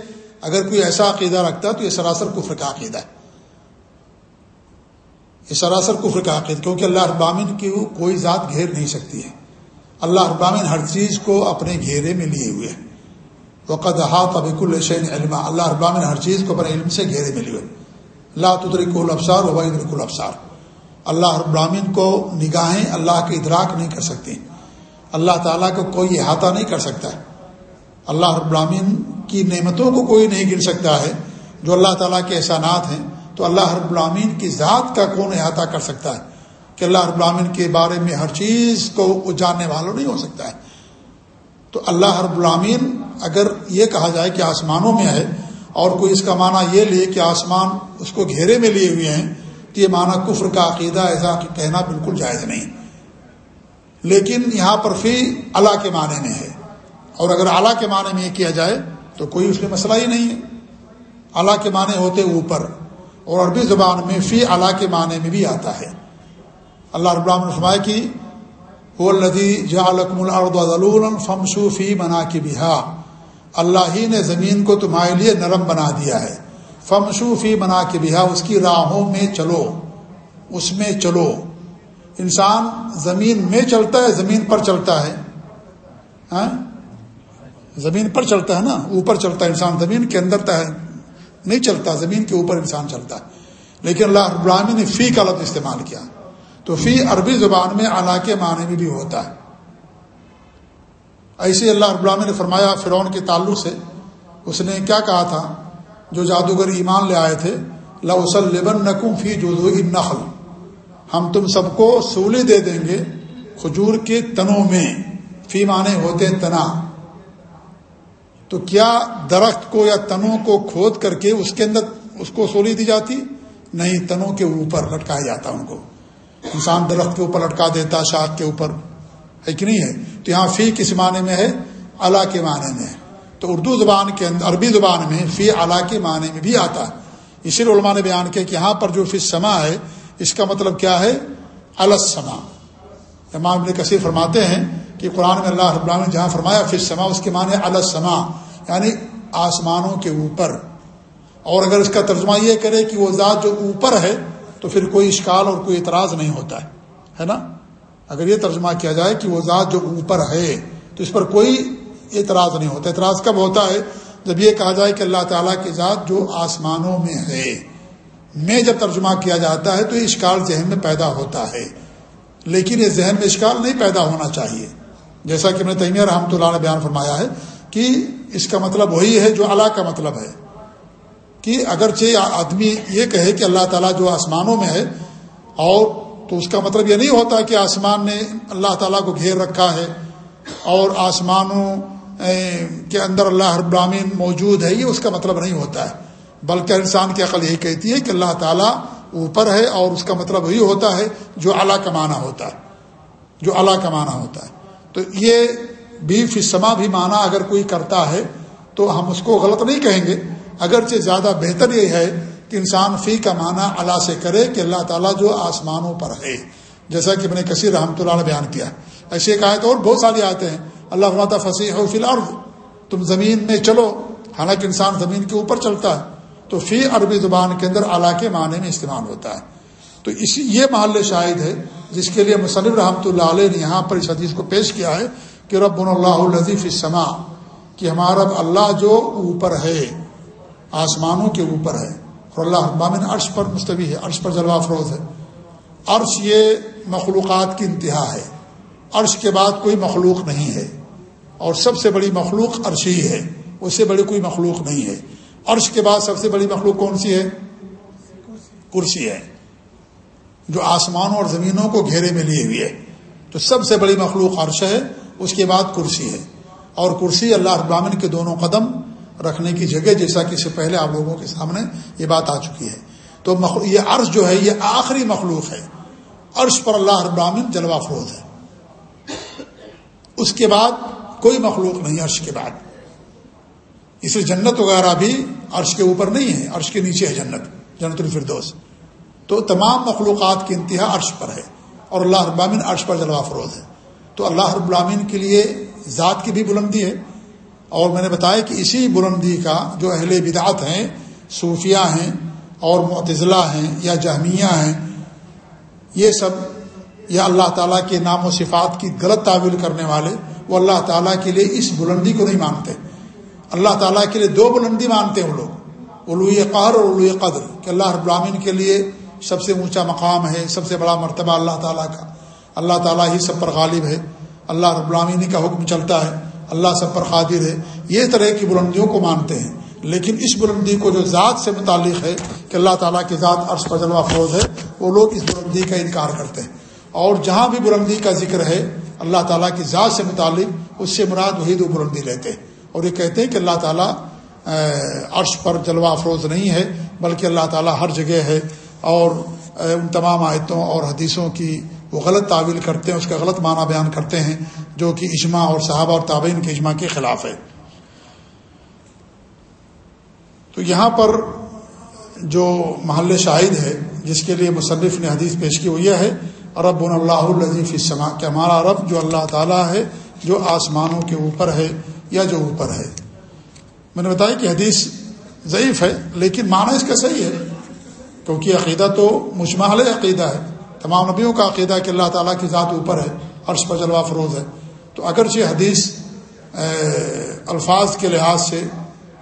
اگر کوئی ایسا عقیدہ رکھتا ہے تو یہ سراسر کفر کا عقیدہ ہے۔ یہ سراسر کفر کا عقیدہ کیونکہ اللہ ابامن کی کوئی ذات گھیر نہیں سکتی ہے۔ اللہ ابامن ہر چیز کو اپنے گھیرے میں لیے ہوئے وقت ہاتھ ابیک الشین علم اللہ ابامن ہر چیز کو اپنے علم سے گھیرے میں لیے ہوئے اللہ تدرک الابصار وبید الابصار اللہ ابراہین کو نگاہیں اللہ کے ادراک نہیں کر سکتی۔ اللہ تعالیٰ کو کوئی احاطہ نہیں کر سکتا ہے۔ اللہ ابراہین کی نعمتوں کو کوئی نہیں گر سکتا ہے۔ جو اللہ تعالیٰ کے احسانات ہیں، تو اللہ رب العامین کی ذات کا کون احاطہ کر سکتا ہے؟ کہ اللہ رب العامین کے بارے میں ہر چیز کو جاننے والوں نہیں ہو سکتا ہے۔ تو اللہ رب العامین اگر یہ کہا جائے کہ آسمانوں میں ہے، اور کوئی اس کا معنی یہ لے کہ آسمان اس کو گھیرے میں لیے ہوئے ہیں، تو یہ معنی کفر کا عقیدہ ایسا کہنا بالکل جائز نہیں۔ لیکن یہاں پر فی اللہ کے معنی میں ہے۔ اور اگر اعلیٰ کے معنی میں یہ کیا جائے تو کوئی اس میں مسئلہ ہی نہیں ہے۔ اللہ کے معنی ہوتے اوپر۔ اور عربی زبان میں فی اللہ کے معنی میں بھی آتا ہے۔ اللہ رب العالمین کی وہ لدی جالکم الردول فمسو فی منا کی بہا اللہ ہی نے زمین کو تمہارے لیے نرم بنا دیا ہے۔ فمسو فی منا کے بہا اس کی راہوں میں چلو۔ اس میں چلو۔ انسان زمین میں چلتا ہے، زمین پر چلتا ہے۔ ہاں؟ زمین پر چلتا ہے نا، اوپر چلتا ہے انسان۔ زمین کے اندر نہیں چلتا۔ زمین کے اوپر انسان چلتا ہے۔ لیکن اللہ ابراہمی نے فی کا لفظ استعمال کیا۔ تو فی عربی زبان میں اللہ کے معنی میں بھی ہوتا ہے۔ ایسے اللہ ابراہمی نے فرمایا فرعون کے تعلق سے، اس نے کیا کہا تھا؟ جو جادوگر ایمان لے آئے تھے لبن نقم فی جو نخل ہم تم سب کو سولی دے دیں گے کھجور کے تنوں میں۔ فی معنی ہوتے تنا۔ تو کیا درخت کو یا تنوں کو کھود کر کے اس کے اندر اس کو سولی دی جاتی؟ نہیں، تنوں کے اوپر لٹکایا جاتا ان کو۔ انسان درخت کے اوپر لٹکا دیتا، شاخ کے اوپر۔ ہے کہ نہیں ہے؟ تو یہاں فی کس معنی میں ہے؟ اللہ کے معنی میں ہے۔ تو اردو زبان کے اندر، عربی زبان میں فی اللہ کے معنی میں بھی آتا ہے۔ اسی لیے علماء نے بیان کیا کہ یہاں پر جو فی سما ہے اس کا مطلب کیا ہے؟ السما امام ابن کثیر فرماتے ہیں کہ قرآن میں اللہ ابراہین جہاں فرمایا فی سما اس کے معنی السما یعنی آسمانوں کے اوپر۔ اور اگر اس کا ترجمہ یہ کرے کہ وہ ذات جو اوپر ہے، تو پھر کوئی اشکال اور کوئی اعتراض نہیں ہوتا ہے۔ ہے نا؟ اگر یہ ترجمہ کیا جائے کہ وہ ذات جو اوپر ہے، تو اس پر کوئی اعتراض نہیں ہوتا۔ اعتراض کب ہوتا ہے؟ جب یہ کہا جائے کہ اللہ تعالیٰ کی ذات جو آسمانوں میں ہے۔ میں جب ترجمہ کیا جاتا ہے تو یہ اشکال ذہن میں پیدا ہوتا ہے۔ لیکن یہ ذہن میں اشکال نہیں پیدا ہونا چاہیے۔ جیسا کہ میں تیمیہ رحمۃ اللہ نے بیان فرمایا ہے کہ اس کا مطلب وہی ہے جو اللہ کا مطلب ہے۔ کہ اگرچہ آدمی یہ کہے کہ اللہ تعالیٰ جو آسمانوں میں ہے اور تو اس کا مطلب یہ نہیں ہوتا کہ آسمان نے اللہ تعالیٰ کو گھیر رکھا ہے اور آسمانوں کے اندر اللہ رب العامین موجود ہے، یہ اس کا مطلب نہیں ہوتا ہے۔ بلکہ انسان کی عقل یہی کہتی ہے کہ اللہ تعالیٰ اوپر ہے اور اس کا مطلب وہی ہوتا ہے جو اعلیٰ کمانا ہوتا ہے، جو اعلیٰ کمانا ہوتا ہے۔ تو یہ بھی فسما بھی معنی اگر کوئی کرتا ہے تو ہم اس کو غلط نہیں کہیں گے۔ اگرچہ زیادہ بہتر یہ ہے کہ انسان فی کا معنی اللہ سے کرے کہ اللہ تعالیٰ جو آسمانوں پر ہے۔ جیسا کہ میں نے کثیر رحمۃ اللہ نے بیان کیا۔ ایسی ایک آیت اور بہت ساری آتے ہیں۔ اللہ تعالیٰ فصیح ہو فی الحال تم زمین میں چلو۔ حالانکہ انسان زمین کے اوپر چلتا ہے۔ تو فی عربی زبان کے اندر اعلیٰ کے معنی میں استعمال ہوتا ہے۔ تو اسی یہ محل شاہد ہے جس کے لیے مصنف رحمۃ اللہ علیہ نے یہاں پر اس حدیث کو پیش کیا ہے کہ رب اللہ الزیف السما کہ ہمارا اللہ جو اوپر ہے، آسمانوں کے اوپر ہے۔ اور اللہ ابامن عرش پر مستوی ہے، عرش پر جلوہ افروز ہے۔ عرش یہ مخلوقات کی انتہا ہے۔ عرش کے بعد کوئی مخلوق نہیں ہے۔ اور سب سے بڑی مخلوق عرشی ہے، اس سے بڑی کوئی مخلوق نہیں ہے۔ عرش کے بعد سب سے بڑی مخلوق کون سی ہے؟ کرسی ہے۔ جو آسمانوں اور زمینوں کو گھیرے میں لیے ہوئے ہے۔ تو سب سے بڑی مخلوق عرش ہے، اس کے بعد کرسی ہے۔ اور کرسی اللہ ابامن کے دونوں قدم رکھنے کی جگہ، جیسا کہ اس سے پہلے آپ لوگوں کے سامنے یہ بات آ چکی ہے۔ تو یہ عرش جو ہے، یہ آخری مخلوق ہے۔ عرش پر اللہ ابامن جلوہ فروز ہے۔ اس کے بعد کوئی مخلوق نہیں، عرش کے بعد۔ اس لیے جنت وغیرہ بھی عرش کے اوپر نہیں ہے، عرش کے نیچے ہے جنت جنت الفردوس۔ تو تمام مخلوقات کی انتہا عرش پر ہے اور اللہ ابامن عرش پر جلوہ فروز ہے۔ تو اللہ رب العامین کے لیے ذات کی بھی بلندی ہے۔ اور میں نے بتایا کہ اسی بلندی کا جو اہل بدعت ہیں صوفیہ ہیں اور معتزلہ ہیں یا جہمیہ ہیں، یہ سب یا اللہ تعالیٰ کے نام و صفات کی غلط تعویل کرنے والے وہ اللہ تعالیٰ کے لیے اس بلندی کو نہیں مانتے۔ اللہ تعالیٰ کے لیے دو بلندی مانتے ہیں وہ لوگ علوی قہر اور علوی قدر، کہ اللہ رب العامین کے لیے سب سے اونچا مقام ہے، سب سے بڑا مرتبہ اللہ تعالیٰ کا۔ اللہ تعالیٰ ہی سب پر غالب ہے، اللہ رب العامین کا حکم چلتا ہے، اللہ سب پر قادر ہے۔ یہ طرح کی بلندیوں کو مانتے ہیں۔ لیکن اس بلندی کو جو ذات سے متعلق ہے، کہ اللہ تعالیٰ کی ذات عرض پر جلوہ فروز ہے، وہ لوگ اس بلندی کا انکار کرتے ہیں۔ اور جہاں بھی بلندی کا ذکر ہے، اللہ تعالیٰ کی ذات سے متعلق، اس سے مراد وحید و بلندی لیتے ہیں۔ اور یہ کہتے ہیں کہ اللہ تعالیٰ عرش پر جلوہ افروز نہیں ہے، بلکہ اللہ تعالیٰ ہر جگہ ہے اور ان تمام آیتوں اور حدیثوں کی وہ غلط تعویل کرتے ہیں، اس کا غلط معنی بیان کرتے ہیں، جو کہ اجماع اور صحابہ اور تابعین کے اجماع کے خلاف ہے۔ تو یہاں پر جو محل شاہد ہے، جس کے لیے مصنف نے حدیث پیش کی، وہ یہ ہے رب اللہ الظیف السما کہ ہمارا رب جو اللہ تعالیٰ ہے، جو آسمانوں کے اوپر ہے یا جو اوپر ہے۔ میں نے بتایا کہ حدیث ضعیف ہے، لیکن معنی اس کا صحیح ہے۔ کیونکہ عقیدہ تو مجمع عقیدہ ہے۔ تمام نبیوں کا عقیدہ کہ اللہ تعالیٰ کی ذات اوپر ہے، عرش پر جلوہ فروز ہے۔ تو اگرچہ حدیث الفاظ کے لحاظ سے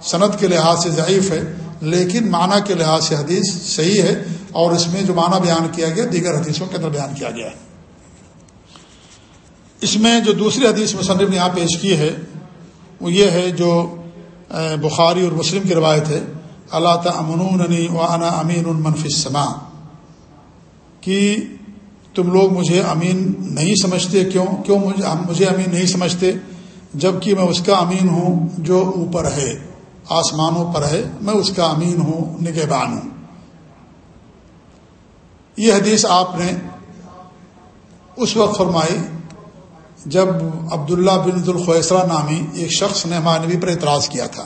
صنعت کے لحاظ سے ضعیف ہے، لیکن معنی کے لحاظ سے حدیث صحیح ہے اور اس میں جو معنی بیان کیا گیا، دیگر حدیثوں کے اندر بیان کیا گیا ہے۔ اس میں جو دوسری حدیث مصنف نے یہاں پیش کی ہے وہ یہ ہے جو بخاری اور مسلم کی روایت ہے اللہ تعمنونی و انا امین المنف سما کہ تم لوگ مجھے امین نہیں سمجھتے، کیوں کیوں مجھے امین نہیں سمجھتے جبکہ میں اس کا امین ہوں جو اوپر ہے، آسمانوں پر ہے، میں اس کا امین ہوں، نگہبان ہوں۔ یہ حدیث آپ نے اس وقت فرمائی جب عبداللہ بن ذوالخویسرا نامی ایک شخص نے ہمارے نبی پر اعتراض کیا تھا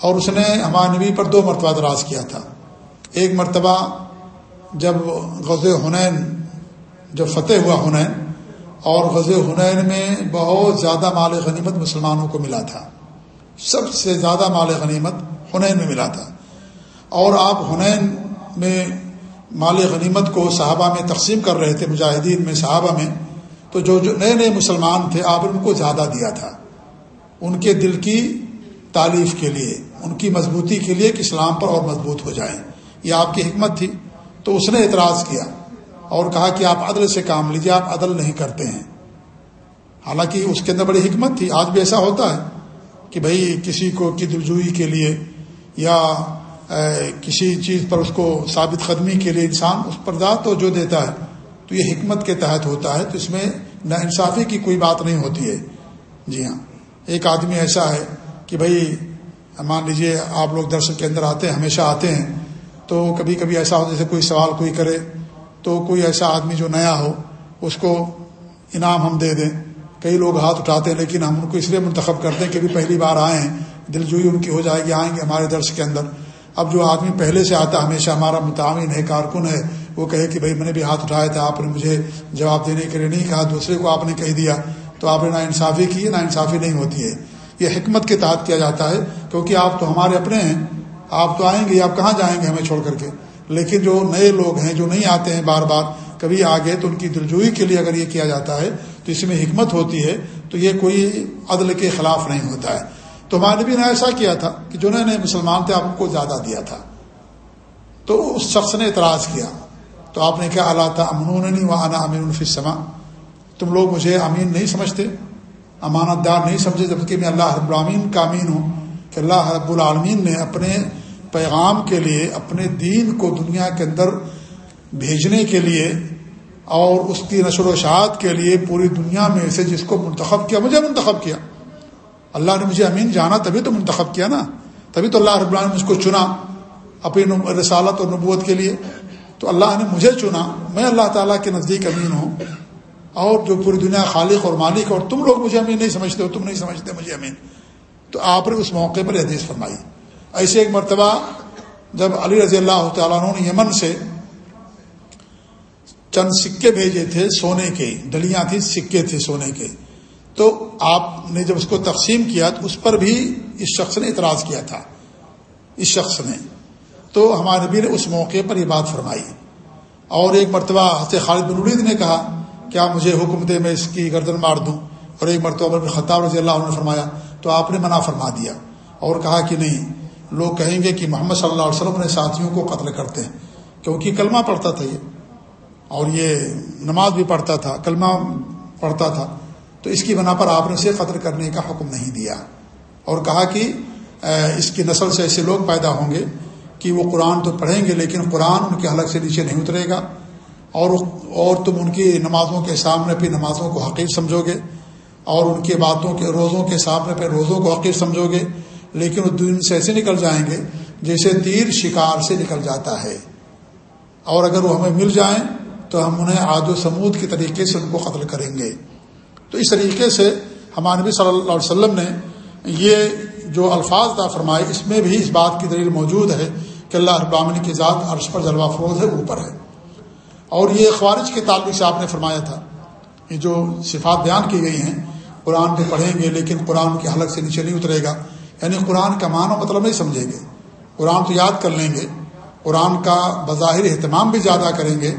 اور اس نے ہمارے نبی پر دو مرتبہ اعتراض کیا تھا۔ ایک مرتبہ جب غز ہنین جب فتح ہوا ہنین اور غز ہنین میں بہت زیادہ مال غنیمت مسلمانوں کو ملا تھا۔ سب سے زیادہ مال غنیمت ہنین میں ملا تھا۔ اور آپ ہنین میں مال غنیمت کو صحابہ میں تقسیم کر رہے تھے، مجاہدین میں، صحابہ میں تو جو جو نئے نئے مسلمان تھے، آپ نے ان کو زیادہ دیا تھا۔ ان کے دل کی تعریف کے لیے، ان کی مضبوطی کے لیے کہ اسلام پر اور مضبوط ہو جائیں۔ یہ آپ کی حکمت تھی۔ تو اس نے اعتراض کیا اور کہا کہ آپ عدل سے کام لیجیے آپ عدل نہیں کرتے ہیں۔ حالانکہ اس کے اندر بڑی حکمت تھی۔ آج بھی ایسا ہوتا ہے کہ بھائی، کسی کو کی دلجوئی کے لیے یا کسی چیز پر اس کو ثابت قدمی کے لیے انسان اس پر ذات تو جو دیتا ہے۔ تو یہ حکمت کے تحت ہوتا ہے تو اس میں نا انصافی کی کوئی بات نہیں ہوتی ہے۔ جی ہاں۔ ایک آدمی ایسا ہے کہ بھائی، مان لیجیے آپ لوگ درشن کے اندر آتے ہیں، ہمیشہ آتے ہیں، تو کبھی کبھی ایسا ہو جیسے کوئی سوال کوئی کرے، تو کوئی ایسا آدمی جو نیا ہو، اس کو انعام ہم دے دیں۔ کئی لوگ ہاتھ اٹھاتے ہیں، لیکن ہم ان کو اس لیے منتخب کرتے ہیں کہ بھی پہلی بار آئے ہیں، دل جوئی ان کی ہو جائے گی، آئیں گے ہمارے درس کے اندر۔ اب جو آدمی پہلے سے آتا ہمیشہ ہمارا متعین ہے، کارکن ہے وہ کہے کہ بھائی میں نے بھی ہاتھ اٹھایا تھا، آپ نے مجھے جواب دینے کے لیے نہیں کہا، دوسرے کو آپ نے کہہ دیا، تو آپ نے نا انصافی کی، نا انصافی نہیں ہوتی ہے۔ یہ حکمت کے تحت کیا جاتا ہے، کیونکہ آپ تو ہمارے اپنے ہیں، آپ تو آئیں گے آپ کہاں جائیں گے ہمیں چھوڑ کر کے؟ لیکن جو نئے لوگ ہیں، جو نہیں آتے ہیں بار بار، کبھی آگے تو ان کی دلجوئی کے لیے اگر یہ کیا جاتا ہے، تو اس میں حکمت ہوتی ہے، تو یہ کوئی عدل کے خلاف نہیں ہوتا ہے۔ تو ہمارے نبی نے ایسا کیا تھا کہ جو نے مسلمان تھے، آپ کو زیادہ دیا تھا۔ تو اس شخص نے اعتراض کیا۔ تو آپ نے کہا اللہ تھا امنون و انا امین الفسما تم لوگ مجھے امین نہیں سمجھتے امانت دار نہیں سمجھے جبکہ میں اللہ رب العامین کا امین ہوں کہ اللہ رب العالمین نے اپنے پیغام کے لیے، اپنے دین کو دنیا کے اندر بھیجنے کے لیے اور اس کی نشر و اشاعت کے لیے پوری دنیا میں سے جس کو منتخب کیا، مجھے منتخب کیا۔ اللہ نے مجھے امین جانا تبھی تو منتخب کیا نا، تبھی تو اللہ رب العالمین نے مجھ کو چنا اپنی رسالت اور نبوت کے لیے۔ تو اللہ نے مجھے چنا، میں اللہ تعالیٰ کے نزدیک امین ہوں۔ اور جو پوری دنیا خالق اور مالک اور تم لوگ مجھے امین نہیں سمجھتے ہو تم نہیں سمجھتے مجھے امین۔ تو آپ نے اس موقع پر حدیث فرمائی۔ ایسے ایک مرتبہ جب علی رضی اللہ تعالیٰ نے یمن سے چند سکے بھیجے تھے سونے کے، ڈلیاں تھیں، سکے تھے سونے کے۔ تو آپ نے جب اس کو تقسیم کیا تو اس پر بھی اس شخص نے اعتراض کیا تھا۔ اس شخص نے۔ تو ہمارے نبی نے اس موقع پر یہ بات فرمائی۔ اور ایک مرتبہ حضرت خالد بن الید نے کہا، کیا مجھے حکم دے میں اس کی گردن مار دوں؟ اور ایک مرتبہ خطاب رضی اللہ عنہ نے فرمایا، تو آپ نے منع فرما دیا۔ اور کہا کہ نہیں، لوگ کہیں گے کہ محمد صلی اللہ علیہ وسلم نے ساتھیوں کو قتل کرتے ہیں، کیونکہ کلمہ پڑھتا تھا یہ۔ اور یہ نماز بھی پڑھتا تھا، کلمہ پڑھتا تھا۔ تو اس کی بنا پر آپ نے اسے قتل کرنے کا حکم نہیں دیا۔ اور کہا کہ اس کی نسل سے ایسے لوگ پیدا ہوں گے کہ وہ قرآن تو پڑھیں گے لیکن قرآن ان کے حلق سے نیچے نہیں اترے گا اور اور تم ان کی نمازوں کے سامنے پہ نمازوں کو حقیق سمجھو گے اور ان کی باتوں کے روزوں کے سامنے پہ روزوں کو حقیق سمجھو گے لیکن وہ دن سے ایسے نکل جائیں گے جیسے تیر شکار سے نکل جاتا ہے اور اگر وہ ہمیں مل جائیں تو ہم انہیں آج و سمود کے طریقے سے ان کو قتل کریں گے۔ تو اس طریقے سے ہمارے نبی صلی اللہ علیہ وسلم نے یہ جو الفاظ دا فرمائے اس میں بھی اس بات کی دلیل موجود ہے کہ اللہ ابامن کی ذات عرش پر جلوہ فروز ہے، اوپر ہے۔ اور یہ خوارج کے تعلق سے آپ نے فرمایا تھا۔ یہ جو صفات بیان کی گئی ہیں، قرآن پہ پڑھیں گے، لیکن قرآن کے حلق سے نیچے نہیں اترے گا۔ یعنی قرآن کا معنی مطلب نہیں سمجھیں گے۔ قرآن تو یاد کر لیں گے۔ قرآن کا بظاہر اہتمام بھی زیادہ کریں گے۔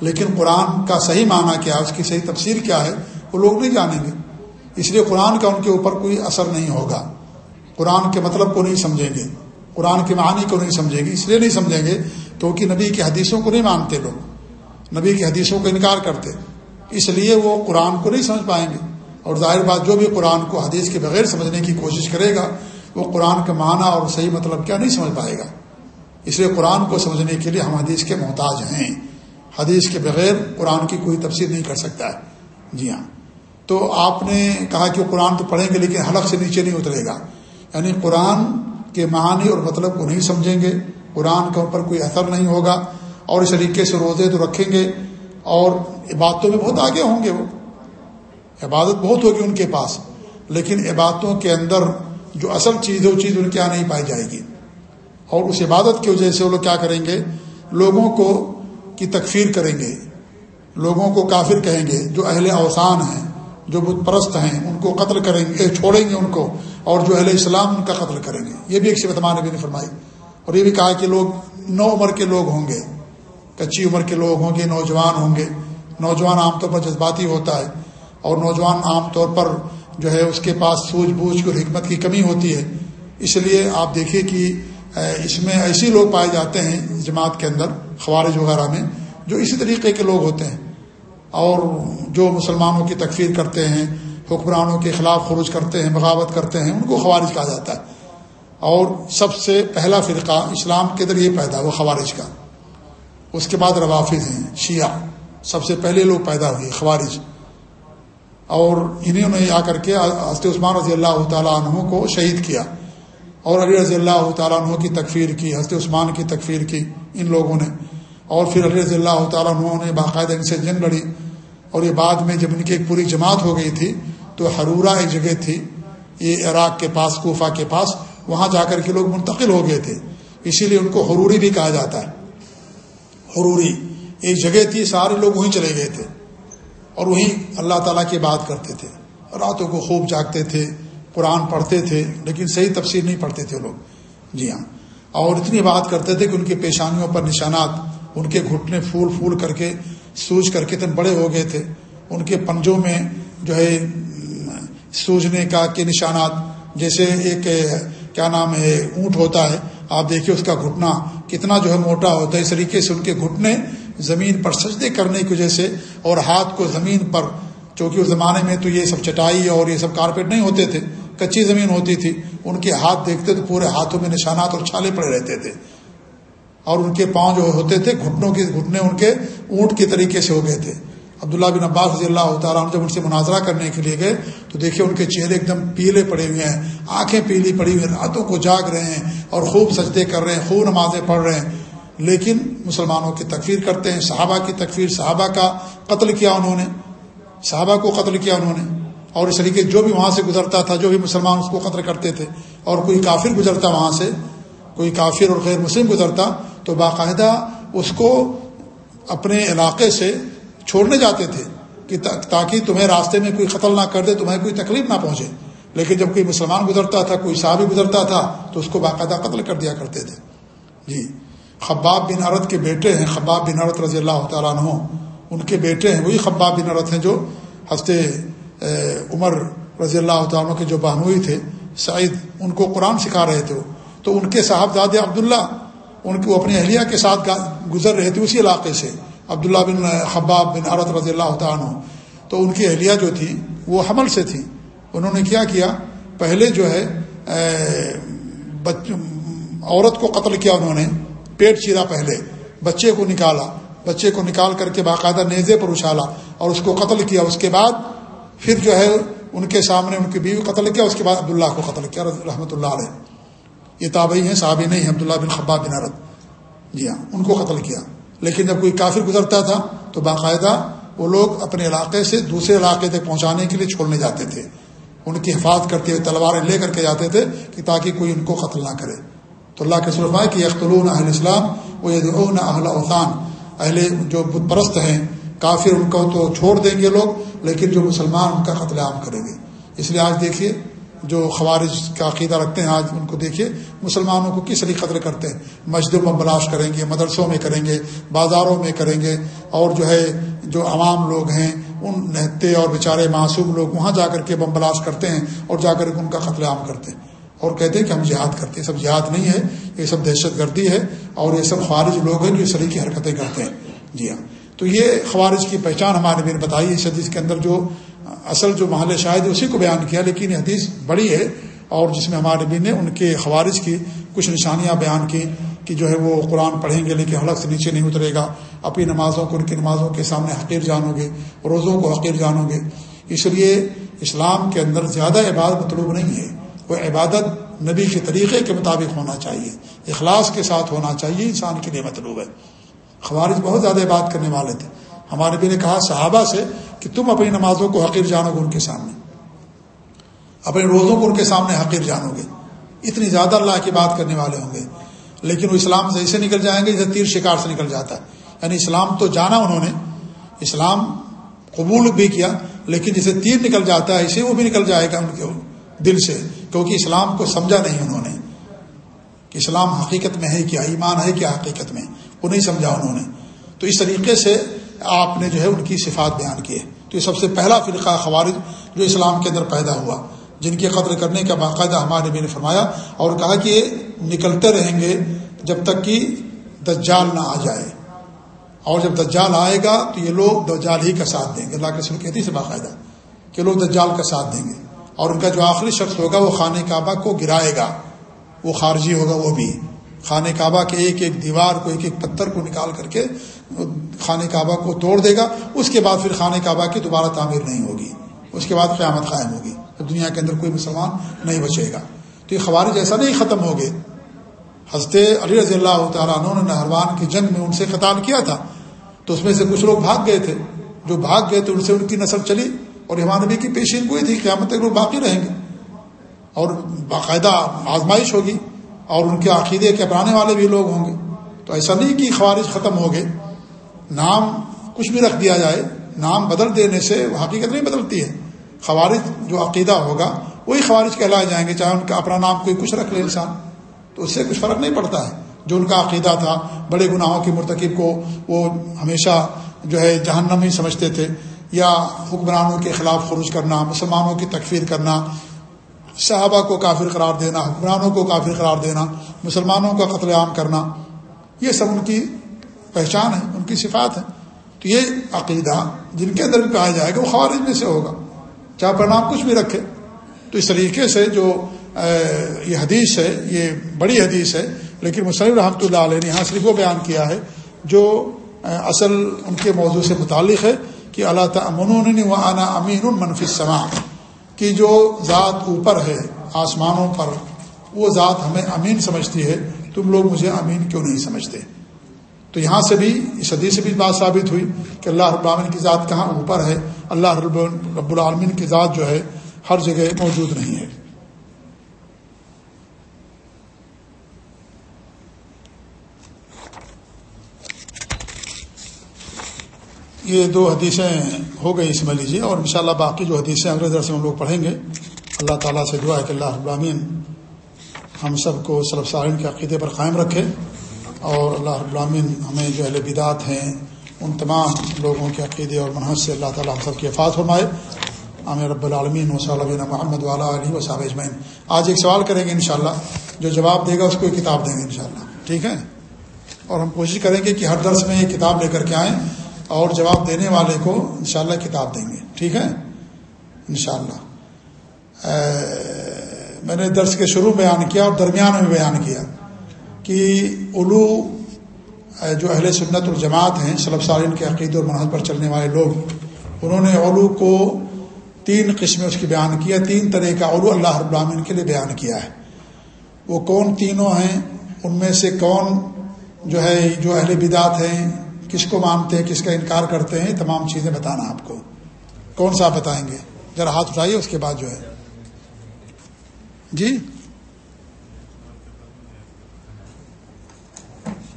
لیکن قرآن کا صحیح معنی کیا، اس کی صحیح تفسیر کیا ہے، وہ لوگ نہیں جانیں گے۔ اس لیے قرآن کا ان کے اوپر کوئی اثر نہیں ہوگا۔ قرآن کے مطلب کو نہیں سمجھیں گے۔ قرآن کے معنی کو نہیں سمجھیں گے اس لیے نہیں سمجھیں گے کیونکہ نبی کی حدیثوں کو نہیں مانتے لوگ۔ نبی کی حدیثوں کو انکار کرتے۔ اس لیے وہ قرآن کو نہیں سمجھ پائیں گے۔ اور ظاہر بات جو بھی قرآن کو حدیث کے بغیر سمجھنے کی کوشش کرے گا، وہ قرآن کا معنی اور صحیح مطلب کیا نہیں سمجھ پائے گا۔ اس لیے قرآن کو سمجھنے کے لیے ہم حدیث کے محتاج ہیں۔ حدیث کے بغیر قرآن کی کوئی تفسیر نہیں کر سکتا ہے۔ جی ہاں۔ تو آپ نے کہا کہ وہ قرآن تو پڑھیں گے لیکن حلق سے نیچے نہیں اترے گا۔ یعنی قرآن کے معنی اور مطلب کو نہیں سمجھیں گے، قرآن کے اوپر کوئی اثر نہیں ہوگا، اور اس طریقے سے روزے تو رکھیں گے، اور عبادتوں میں بہت آگے ہوں گے وہ۔ عبادت بہت ہوگی ان کے پاس، لیکن عبادتوں کے اندر جو اصل چیز ہے، وہ چیز ان کے یہاں نہیں پائی جائے گی۔ اور اس عبادت کی وجہ سے وہ لوگ کیا کریں گے؟ لوگوں کو کی تکفیر کریں گے۔ لوگوں کو کافر کہیں گے، جو اہل اوسان ہیں، جو بت پرست ہیں، ان کو قتل کریں گے، چھوڑیں گے ان کو۔ اور جو اہل اسلام ان کا قتل کریں گے۔ یہ بھی ایک نبی نے فرمائی۔ اور یہ بھی کہا کہ لوگ نو عمر کے لوگ ہوں گے۔ کچی عمر کے لوگ ہوں گے، نوجوان ہوں گے۔ نوجوان عام طور پر جذباتی ہوتا ہے اور نوجوان عام طور پر جو ہے اس کے پاس سوجھ بوجھ اور حکمت کی کمی ہوتی ہے۔ اس لیے آپ دیکھیے کہ اس میں ایسے لوگ پائے جاتے ہیں جماعت کے اندر، خوارج وغیرہ میں، جو اسی طریقے کے لوگ ہوتے ہیں۔ اور جو مسلمانوں کی تکفیر کرتے ہیں حکمرانوں کے خلاف خروج کرتے ہیں، بغاوت کرتے ہیں، ان کو خوارج کہا جاتا ہے۔ اور سب سے پہلا فرقہ اسلام کے اندر یہ پیدا ہوا، خوارج کا۔ اس کے بعد روافظ ہیں، شیعہ۔ سب سے پہلے لوگ پیدا ہوئے، خوارج۔ اور انہیں نے آ کر کے حضرت عثمان رضی اللہ تعالیٰ عنہ کو شہید کیا۔ اور علی رضی اللہ تعالیٰ عنہ کی تکفیر کی، حضرت عثمان کی تکفیر کی ان لوگوں نے۔ اور پھر علی رضی اللہ تعالیٰ عنہ نے باقاعدہ ان سے جنگ لڑی۔ اور یہ بعد میں جب ان کی ایک پوری جماعت ہو گئی تھی تو حرورہ ایک جگہ تھی، یہ عراق کے پاس، کوفہ کے پاس، وہاں جا کر کے لوگ منتقل ہو گئے تھے۔ اسی لیے ان کو حروری بھی کہا جاتا ہے۔ حروری، ایک جگہ تھی، سارے لوگ وہیں چلے گئے تھے اور وہیں اللہ تعالیٰ کی بات کرتے تھے۔ راتوں کو خوب جاگتے تھے، قرآن پڑھتے تھے، لیکن صحیح تفسیر نہیں پڑھتے تھے لوگ۔ جی ہاں۔ اور اتنی بات کرتے تھے کہ ان کی پیشانیوں پر نشانات، ان کے گھٹنے پھول پھول کر کے سوج کر کے اتنے بڑے ہو گئے تھے۔ ان کے پنجوں میں جو ہے سوجنے کا کے نشانات، جیسے ایک کیا نام ہے، اونٹ ہوتا ہے، آپ دیکھیے اس کا گھٹنا کتنا جو ہے موٹا ہوتا ہے اس طریقے سے ان کے گھٹنے زمین پر سجدے کرنے کی وجہ سے اور ہاتھ کو زمین پر، چونکہ اس زمانے میں تو یہ سب چٹائی اور یہ سب کارپیٹ نہیں ہوتے تھے، کچی زمین ہوتی تھی، ان کے ہاتھ دیکھتے تو پورے ہاتھوں میں نشانات اور چھالے پڑے رہتے تھے۔ اور ان کے پاؤں جو ہوتے تھے، گھٹنوں کے، گھٹنے ان کے اونٹ کے طریقے سے ہو گئے تھے۔ عبداللہ بن عباس رضی اللہ تعالیٰ جب ان سے مناظرہ کرنے کے لیے گئے، تو دیکھیے ان کے چہرے ایک دم پیلے پڑے ہوئے ہیں، آنکھیں پیلی پڑی ہوئی ہیں راتوں کو جاگ رہے ہیں اور خوب سجدے کر رہے ہیں، خوب نمازیں پڑھ رہے ہیں۔ لیکن مسلمانوں کی تکفیر کرتے ہیں، صحابہ کی تکفیر، صحابہ کا قتل کیا انہوں نے، صحابہ کو قتل کیا انہوں نے۔ اور اس طریقے جو بھی وہاں سے گزرتا تھا، جو بھی مسلمان اس کو قتل کرتے تھے، اور کوئی کافر گزرتا وہاں سے، کوئی کافر اور غیر مسلم گزرتا، تو باقاعدہ اس کو اپنے علاقے سے چھوڑنے جاتے تھے کہ تاکہ تمہیں راستے میں کوئی قتل نہ کر دے، تمہیں کوئی تکلیف نہ پہنچے۔ لیکن جب کوئی مسلمان گزرتا تھا، کوئی صحابی گزرتا تھا، تو اس کو باقاعدہ قتل کر دیا کرتے تھے۔ جی خباب بن عرت کے بیٹے ہیں، خباب بن عرت رضی اللہ تعالیٰ عنہ۔ ان کے بیٹے ہیں، وہی خباب بن عرت ہیں جو ہفتے عمر رضی اللہ تعالیٰ کے جو بہنوئی تھے، سعید، ان کو قرآن سکھا رہے تھے۔ تو ان کے صاحبزاد عبداللہ، ان کو اپنی اہلیہ کے ساتھ گزر رہے تھے اسی علاقے سے۔ عبداللہ بن خباب بن عرت رضی اللہ تعالیٰ تو ان کی اہلیہ جو تھی وہ حمل سے تھی انہوں نے کیا کیا؟ پہلے جو ہے عورت کو قتل کیا انہوں نے، پیٹ چیرا پہلے، بچے کو نکالا۔ بچے کو نکال کر کے باقاعدہ نیزے پر اچھالا اور اس کو قتل کیا۔ اس کے بعد پھر جو ہے، ان کے سامنے ان کی بیوی قتل کیا، اس کے بعد عبداللہ کو قتل کیا رحمۃ اللہ علیہ۔ یہ تابعی ہیں، صحابی نہیں، عبداللہ بن خبا بن عرت جی ہاں ان کو قتل کیا۔ لیکن جب کوئی کافر گزرتا تھا تو باقاعدہ وہ لوگ اپنے علاقے سے دوسرے علاقے تک پہنچانے کے لیے چھوڑنے جاتے تھے۔ ان کی حفاظت کرتے ہوئے تلواریں لے کر کے جاتے تھے کہ تاکہ کوئی ان کو قتل نہ کرے۔ تو اللہ کے سرما کہ اختلون اہل اسلام وہ یدعون اہل اوسان اہل جو بت پرست ہیں، کافر ان کو تو چھوڑ دیں گے لوگ، لیکن جو مسلمان ان کا قتل عام کریں گے۔ اس لیے آج دیکھیے جو خوارج کا عقیدہ رکھتے ہیں، آج ان کو دیکھیے، مسلمانوں کو کس لیے قتل کرتے ہیں؟ مسجدوں میں بلاش کریں گے، مدرسوں میں کریں گے، بازاروں میں کریں گے، اور جو ہے، جو عوام لوگ ہیں، ان نہتے اور بیچارے معصوم لوگ وہاں جا کر کے بم بلاش کرتے ہیں اور جا کر کے ان کا قتل عام کرتے ہیں۔ اور کہتے ہیں کہ ہم جہاد کرتے ہیں سب جہاد نہیں ہے، یہ سب دہشت گردی ہے، اور یہ سب خوارج لوگ ہیں جو اس طرح کی حرکتیں کرتے ہیں۔ جی ہاں۔ تو یہ خوارج کی پہچان ہمارے نے بتائی اس حدیث کے اندر جو اصل جو محل شاہد اسی کو بیان کیا، لیکن یہ حدیث بڑی ہے اور جس میں ہمارے نبی نے ان کے خوارج کی کچھ نشانیاں بیان کی کہ جو ہے وہ قرآن پڑھیں گے، لیکن حلق سے نیچے نہیں اترے گا۔ اپنی نمازوں کو، ان کی نمازوں کے سامنے حقیر جانو گے، روزوں کو حقیر جانو گے۔ اس لیے اسلام کے اندر زیادہ عبادت مطلوب نہیں ہے۔ وہ عبادت نبی کے طریقے کے مطابق ہونا چاہیے۔ اخلاص کے ساتھ ہونا چاہیے، انسان کے لیے مطلوب ہے۔ خوارج بہت زیادہ بات کرنے والے تھے۔ ہمارے بھی نے کہا صحابہ سے کہ تم اپنی نمازوں کو حقیر جانو گے ان کے سامنے۔ اپنے روزوں کو ان کے سامنے حقیر جانو گے۔ اتنی زیادہ اللہ کی بات کرنے والے ہوں گے۔ لیکن وہ اسلام سے ایسے نکل جائیں گے جیسے تیر شکار سے نکل جاتا ہے۔ یعنی اسلام تو جانا انہوں نے۔ اسلام قبول بھی کیا، لیکن جسے تیر نکل جاتا ہے، اسے وہ بھی نکل جائے گا ان کے دل سے۔ کیونکہ اسلام کو سمجھا نہیں انہوں نے کہ اسلام حقیقت میں ہے کیا، ایمان ہے کیا حقیقت میں۔ وہ نہیں سمجھا انہوں نے۔ تو اس طریقے سے آپ نے جو ہے ان کی صفات بیان کی ہے۔ تو یہ سب سے پہلا فرقہ خوارج جو اسلام کے اندر پیدا ہوا، جن کی قدر کرنے کا باقاعدہ ہمارے نبی نے فرمایا اور کہا کہ یہ نکلتے رہیں گے جب تک کہ دجال نہ آ جائے۔ اور جب دجال آئے گا تو یہ لوگ دجال ہی کا ساتھ دیں گے۔ اللہ کے کہتی سے باقاعدہ کہ لوگ دجال کا ساتھ دیں گے۔ اور ان کا جو آخری شخص ہوگا وہ خانہ کعبہ کو گرائے گا۔ وہ خارجی ہوگا وہ بھی۔ خانہ کعبہ کے ایک ایک دیوار کو ایک ایک پتھر کو نکال کر کے خانہ کعبہ کو توڑ دے گا، اس کے بعد پھر خانہ کعبہ کی دوبارہ تعمیر نہیں ہوگی۔ اس کے بعد قیامت قائم ہوگی۔ دنیا کے اندر کوئی مسلمان نہیں بچے گا۔ تو یہ خوارج ایسا نہیں ختم ہو گئے۔ حضرت علی رضی اللہ تعالیٰ عنہ نے نہروان کی جنگ میں ان سے خطاب کیا تھا۔ تو اس میں سے کچھ لوگ بھاگ گئے تھے۔ جو بھاگ گئے تو ان سے ان کی نسل چلی اور امام نبی کی پیشین کوئی تھی۔ قیامت تک لوگ باقی رہیں گے۔ اور باقاعدہ آزمائش ہوگی اور ان کے عقیدے کے اپنانے والے بھی لوگ ہوں گے۔ تو ایسا نہیں کہ خوارج ختم ہو گئے۔ نام کچھ بھی رکھ دیا جائے، نام بدل دینے سے حقیقت نہیں بدلتی ہے۔ خوارج جو عقیدہ ہوگا، وہی خوارج کہلائے جائیں گے، چاہے ان کا اپنا نام کوئی کچھ رکھ لے انسان۔ تو اس سے کچھ فرق نہیں پڑتا ہے۔ جو ان کا عقیدہ تھا، بڑے گناہوں کی مرتکب کو وہ ہمیشہ جو ہے جہنم ہی سمجھتے تھے۔ یا حکمرانوں کے خلاف خروج کرنا، مسلمانوں کی تکفیر کرنا۔ صحابہ کو کافر قرار دینا، حکمرانوں کو کافر قرار دینا، مسلمانوں کا قتل عام کرنا، یہ سب ان کی پہچان ہے، ان کی صفات ہے تو یہ عقیدہ جن کے اندر بھی پایا جائے گا، وہ خوارج میں سے ہوگا۔ چاہے پرنام کچھ بھی رکھے۔ تو اس طریقے سے جو یہ حدیث ہے، یہ بڑی حدیث ہے، لیکن مسلم رحمۃ اللہ علیہ نے یہاں صرف وہ بیان کیا ہے، جو اصل ان کے موضوع سے متعلق ہے کہ اللہ تعمن و انا امین المنفی سما کی جو ذات اوپر ہے، آسمانوں پر، وہ ذات ہمیں امین سمجھتی ہے۔ تم لوگ مجھے امین کیوں نہیں سمجھتے؟ تو یہاں سے بھی، اس حدیث سے بھی بات ثابت ہوئی کہ اللہ رب العالمین کی ذات کہاں اوپر ہے۔ اللہ رب العالمین کی ذات جو ہے، ہر جگہ موجود نہیں ہے۔ یہ دو حدیثیں ہو گئی اس میں لیجیے اور انشاءاللہ باقی جو حدیثیں اگلے در سے ہم لوگ پڑھیں گے۔ اللہ تعالیٰ سے دعا ہے کہ اللہ ابرامین ہم سب کو صلب سارن کے عقیدے پر قائم رکھے۔ اور اللہ ابرامین ہمیں جو اہل بدعت ہیں، ان تمام لوگوں کے عقیدے اور منحص سے اللہ تعالیٰ ہم سب کی حفاظ فرمائے۔ عامر رب العالمین و محمد والا علیہ و صاحب اجمین آج ایک سوال کریں گے انشاءاللہ، جو جواب دے گا اس کو ایک کتاب دیں گے انشاءاللہ۔ ٹھیک ہے؟ اور ہم کوشش کریں گے کہ ہر درس میں یہ کتاب لے کر کے آئیں اور جواب دینے والے کو انشاءاللہ کتاب دیں گے۔ ٹھیک ہے؟ انشاءاللہ۔ میں نے درس کے شروع بیان کیا اور درمیان میں بیان کیا۔ کہ الو جو اہل سنت الجماعت ہیں سلب سالین کے عقید اور محل پر چلنے والے لوگ، انہوں نے علو کو تین قسمیں اس کی بیان کیا تین طرح کا علو اللہ رب العالمین کے لیے بیان کیا ہے۔ وہ کون تینوں ہیں؟ ان میں سے کون جو ہے، جو اہل بدات ہیں، کس کو مانتے ہیں، کس کا انکار کرتے ہیں تمام چیزیں بتانا آپ کو۔ کون سا آپ بتائیں گے؟ ذرا ہاتھ اٹھائیے، اس کے بعد جو ہے۔ جی؟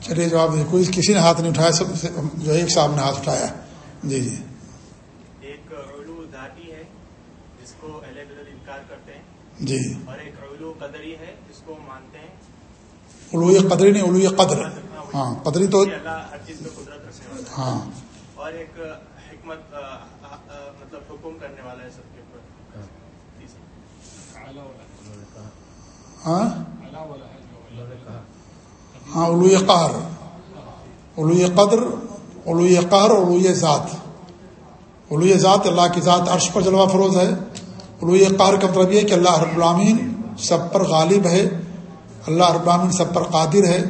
چلیے جواب کوئی کسی نے ہاتھ نہیں اٹھایا سب جو ایک صاحب نے ہاتھ اٹھایا۔ جی جی۔ ایک ذاتی ہے جس کو انکار کرتے ہیں۔ جی۔ اور ایک قدری ہے جس کو مانتے ہیں۔ الو قدری نہیں قدر۔ ہاں قدری تو ہاں۔ اور ایک حکمت مطلب حکم کرنے والا ہے سب کے اوپر۔ ہاں؟ ہاں الو قہر۔ الو قدر الو قہر الو ذات۔ الو ذات اللہ کی ذات عرش پر جلوہ فروز ہے۔ الو قہر کا مطلب یہ کہ اللہ رب العامین سب پر غالب ہے۔ اللہ رب العامین سب پر قادر ہے۔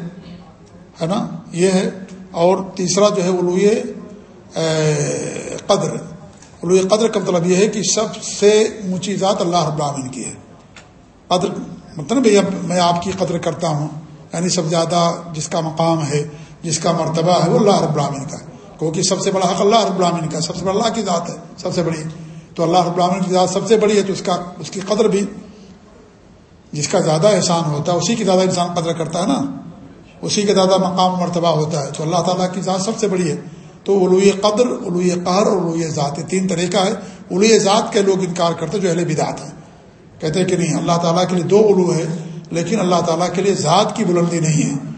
ہے نا؟ یہ ہے۔ اور تیسرا جو ہے علوی قدر۔ علوی قدر کا مطلب یہ ہے کہ سب سے اونچی ذات اللہ رب العالمین کی ہے۔ قدر مطلب بھیا میں آپ کی قدر کرتا ہوں۔ یعنی سب زیادہ جس کا مقام ہے، جس کا مرتبہ ہے، وہ اللہ رب العالمین کا کیونکہ سب سے بڑا حق اللہ رب العالمین کا سب سے بڑا اللہ کی ذات ہے، سب سے بڑی۔ تو اللہ رب العالمین کی ذات سب سے بڑی ہے، تو اس کا، اس کی قدر بھی جس کا زیادہ احسان ہوتا ہے، اسی کی زیادہ انسان قدر کرتا ہے نا۔ اسی کا زیادہ مقام مرتبہ ہوتا ہے، تو اللہ تعالیٰ کی ذات سب سے بڑی ہے۔ تو علوی قدر علوی قہر اور علوی ذات تین طریقہ ہے۔ علوی ذات کے لوگ انکار کرتے جو اہل بدعت ہے کہتے کہ نہیں، اللہ تعالیٰ کے لیے دو علو ہے لیکن اللہ تعالیٰ کے لیے ذات کی بلندی نہیں ہے۔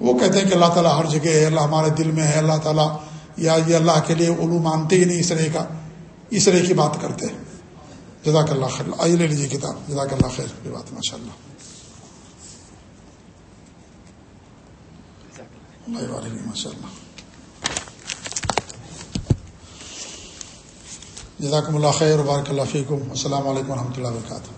وہ کہتے ہیں کہ اللہ تعالیٰ ہر جگہ ہے، اللہ ہمارے دل میں ہے، اللہ تعالیٰ یا یہ اللہ کے لیے علو مانتے ہی نہیں، اس طرح کا، اس طرح کی بات کرتے ہیں۔ جزاک اللہ خیر۔ آئیے لے لیجیے کتاب۔ جزاک اللہ خیر۔ کی بات ماشاء اللہ ماشاء اللہ جزاکم اللہ خیر وبارک اللہ فیکم۔ السلام علیکم و رحمۃ اللہ وبرکاتہ۔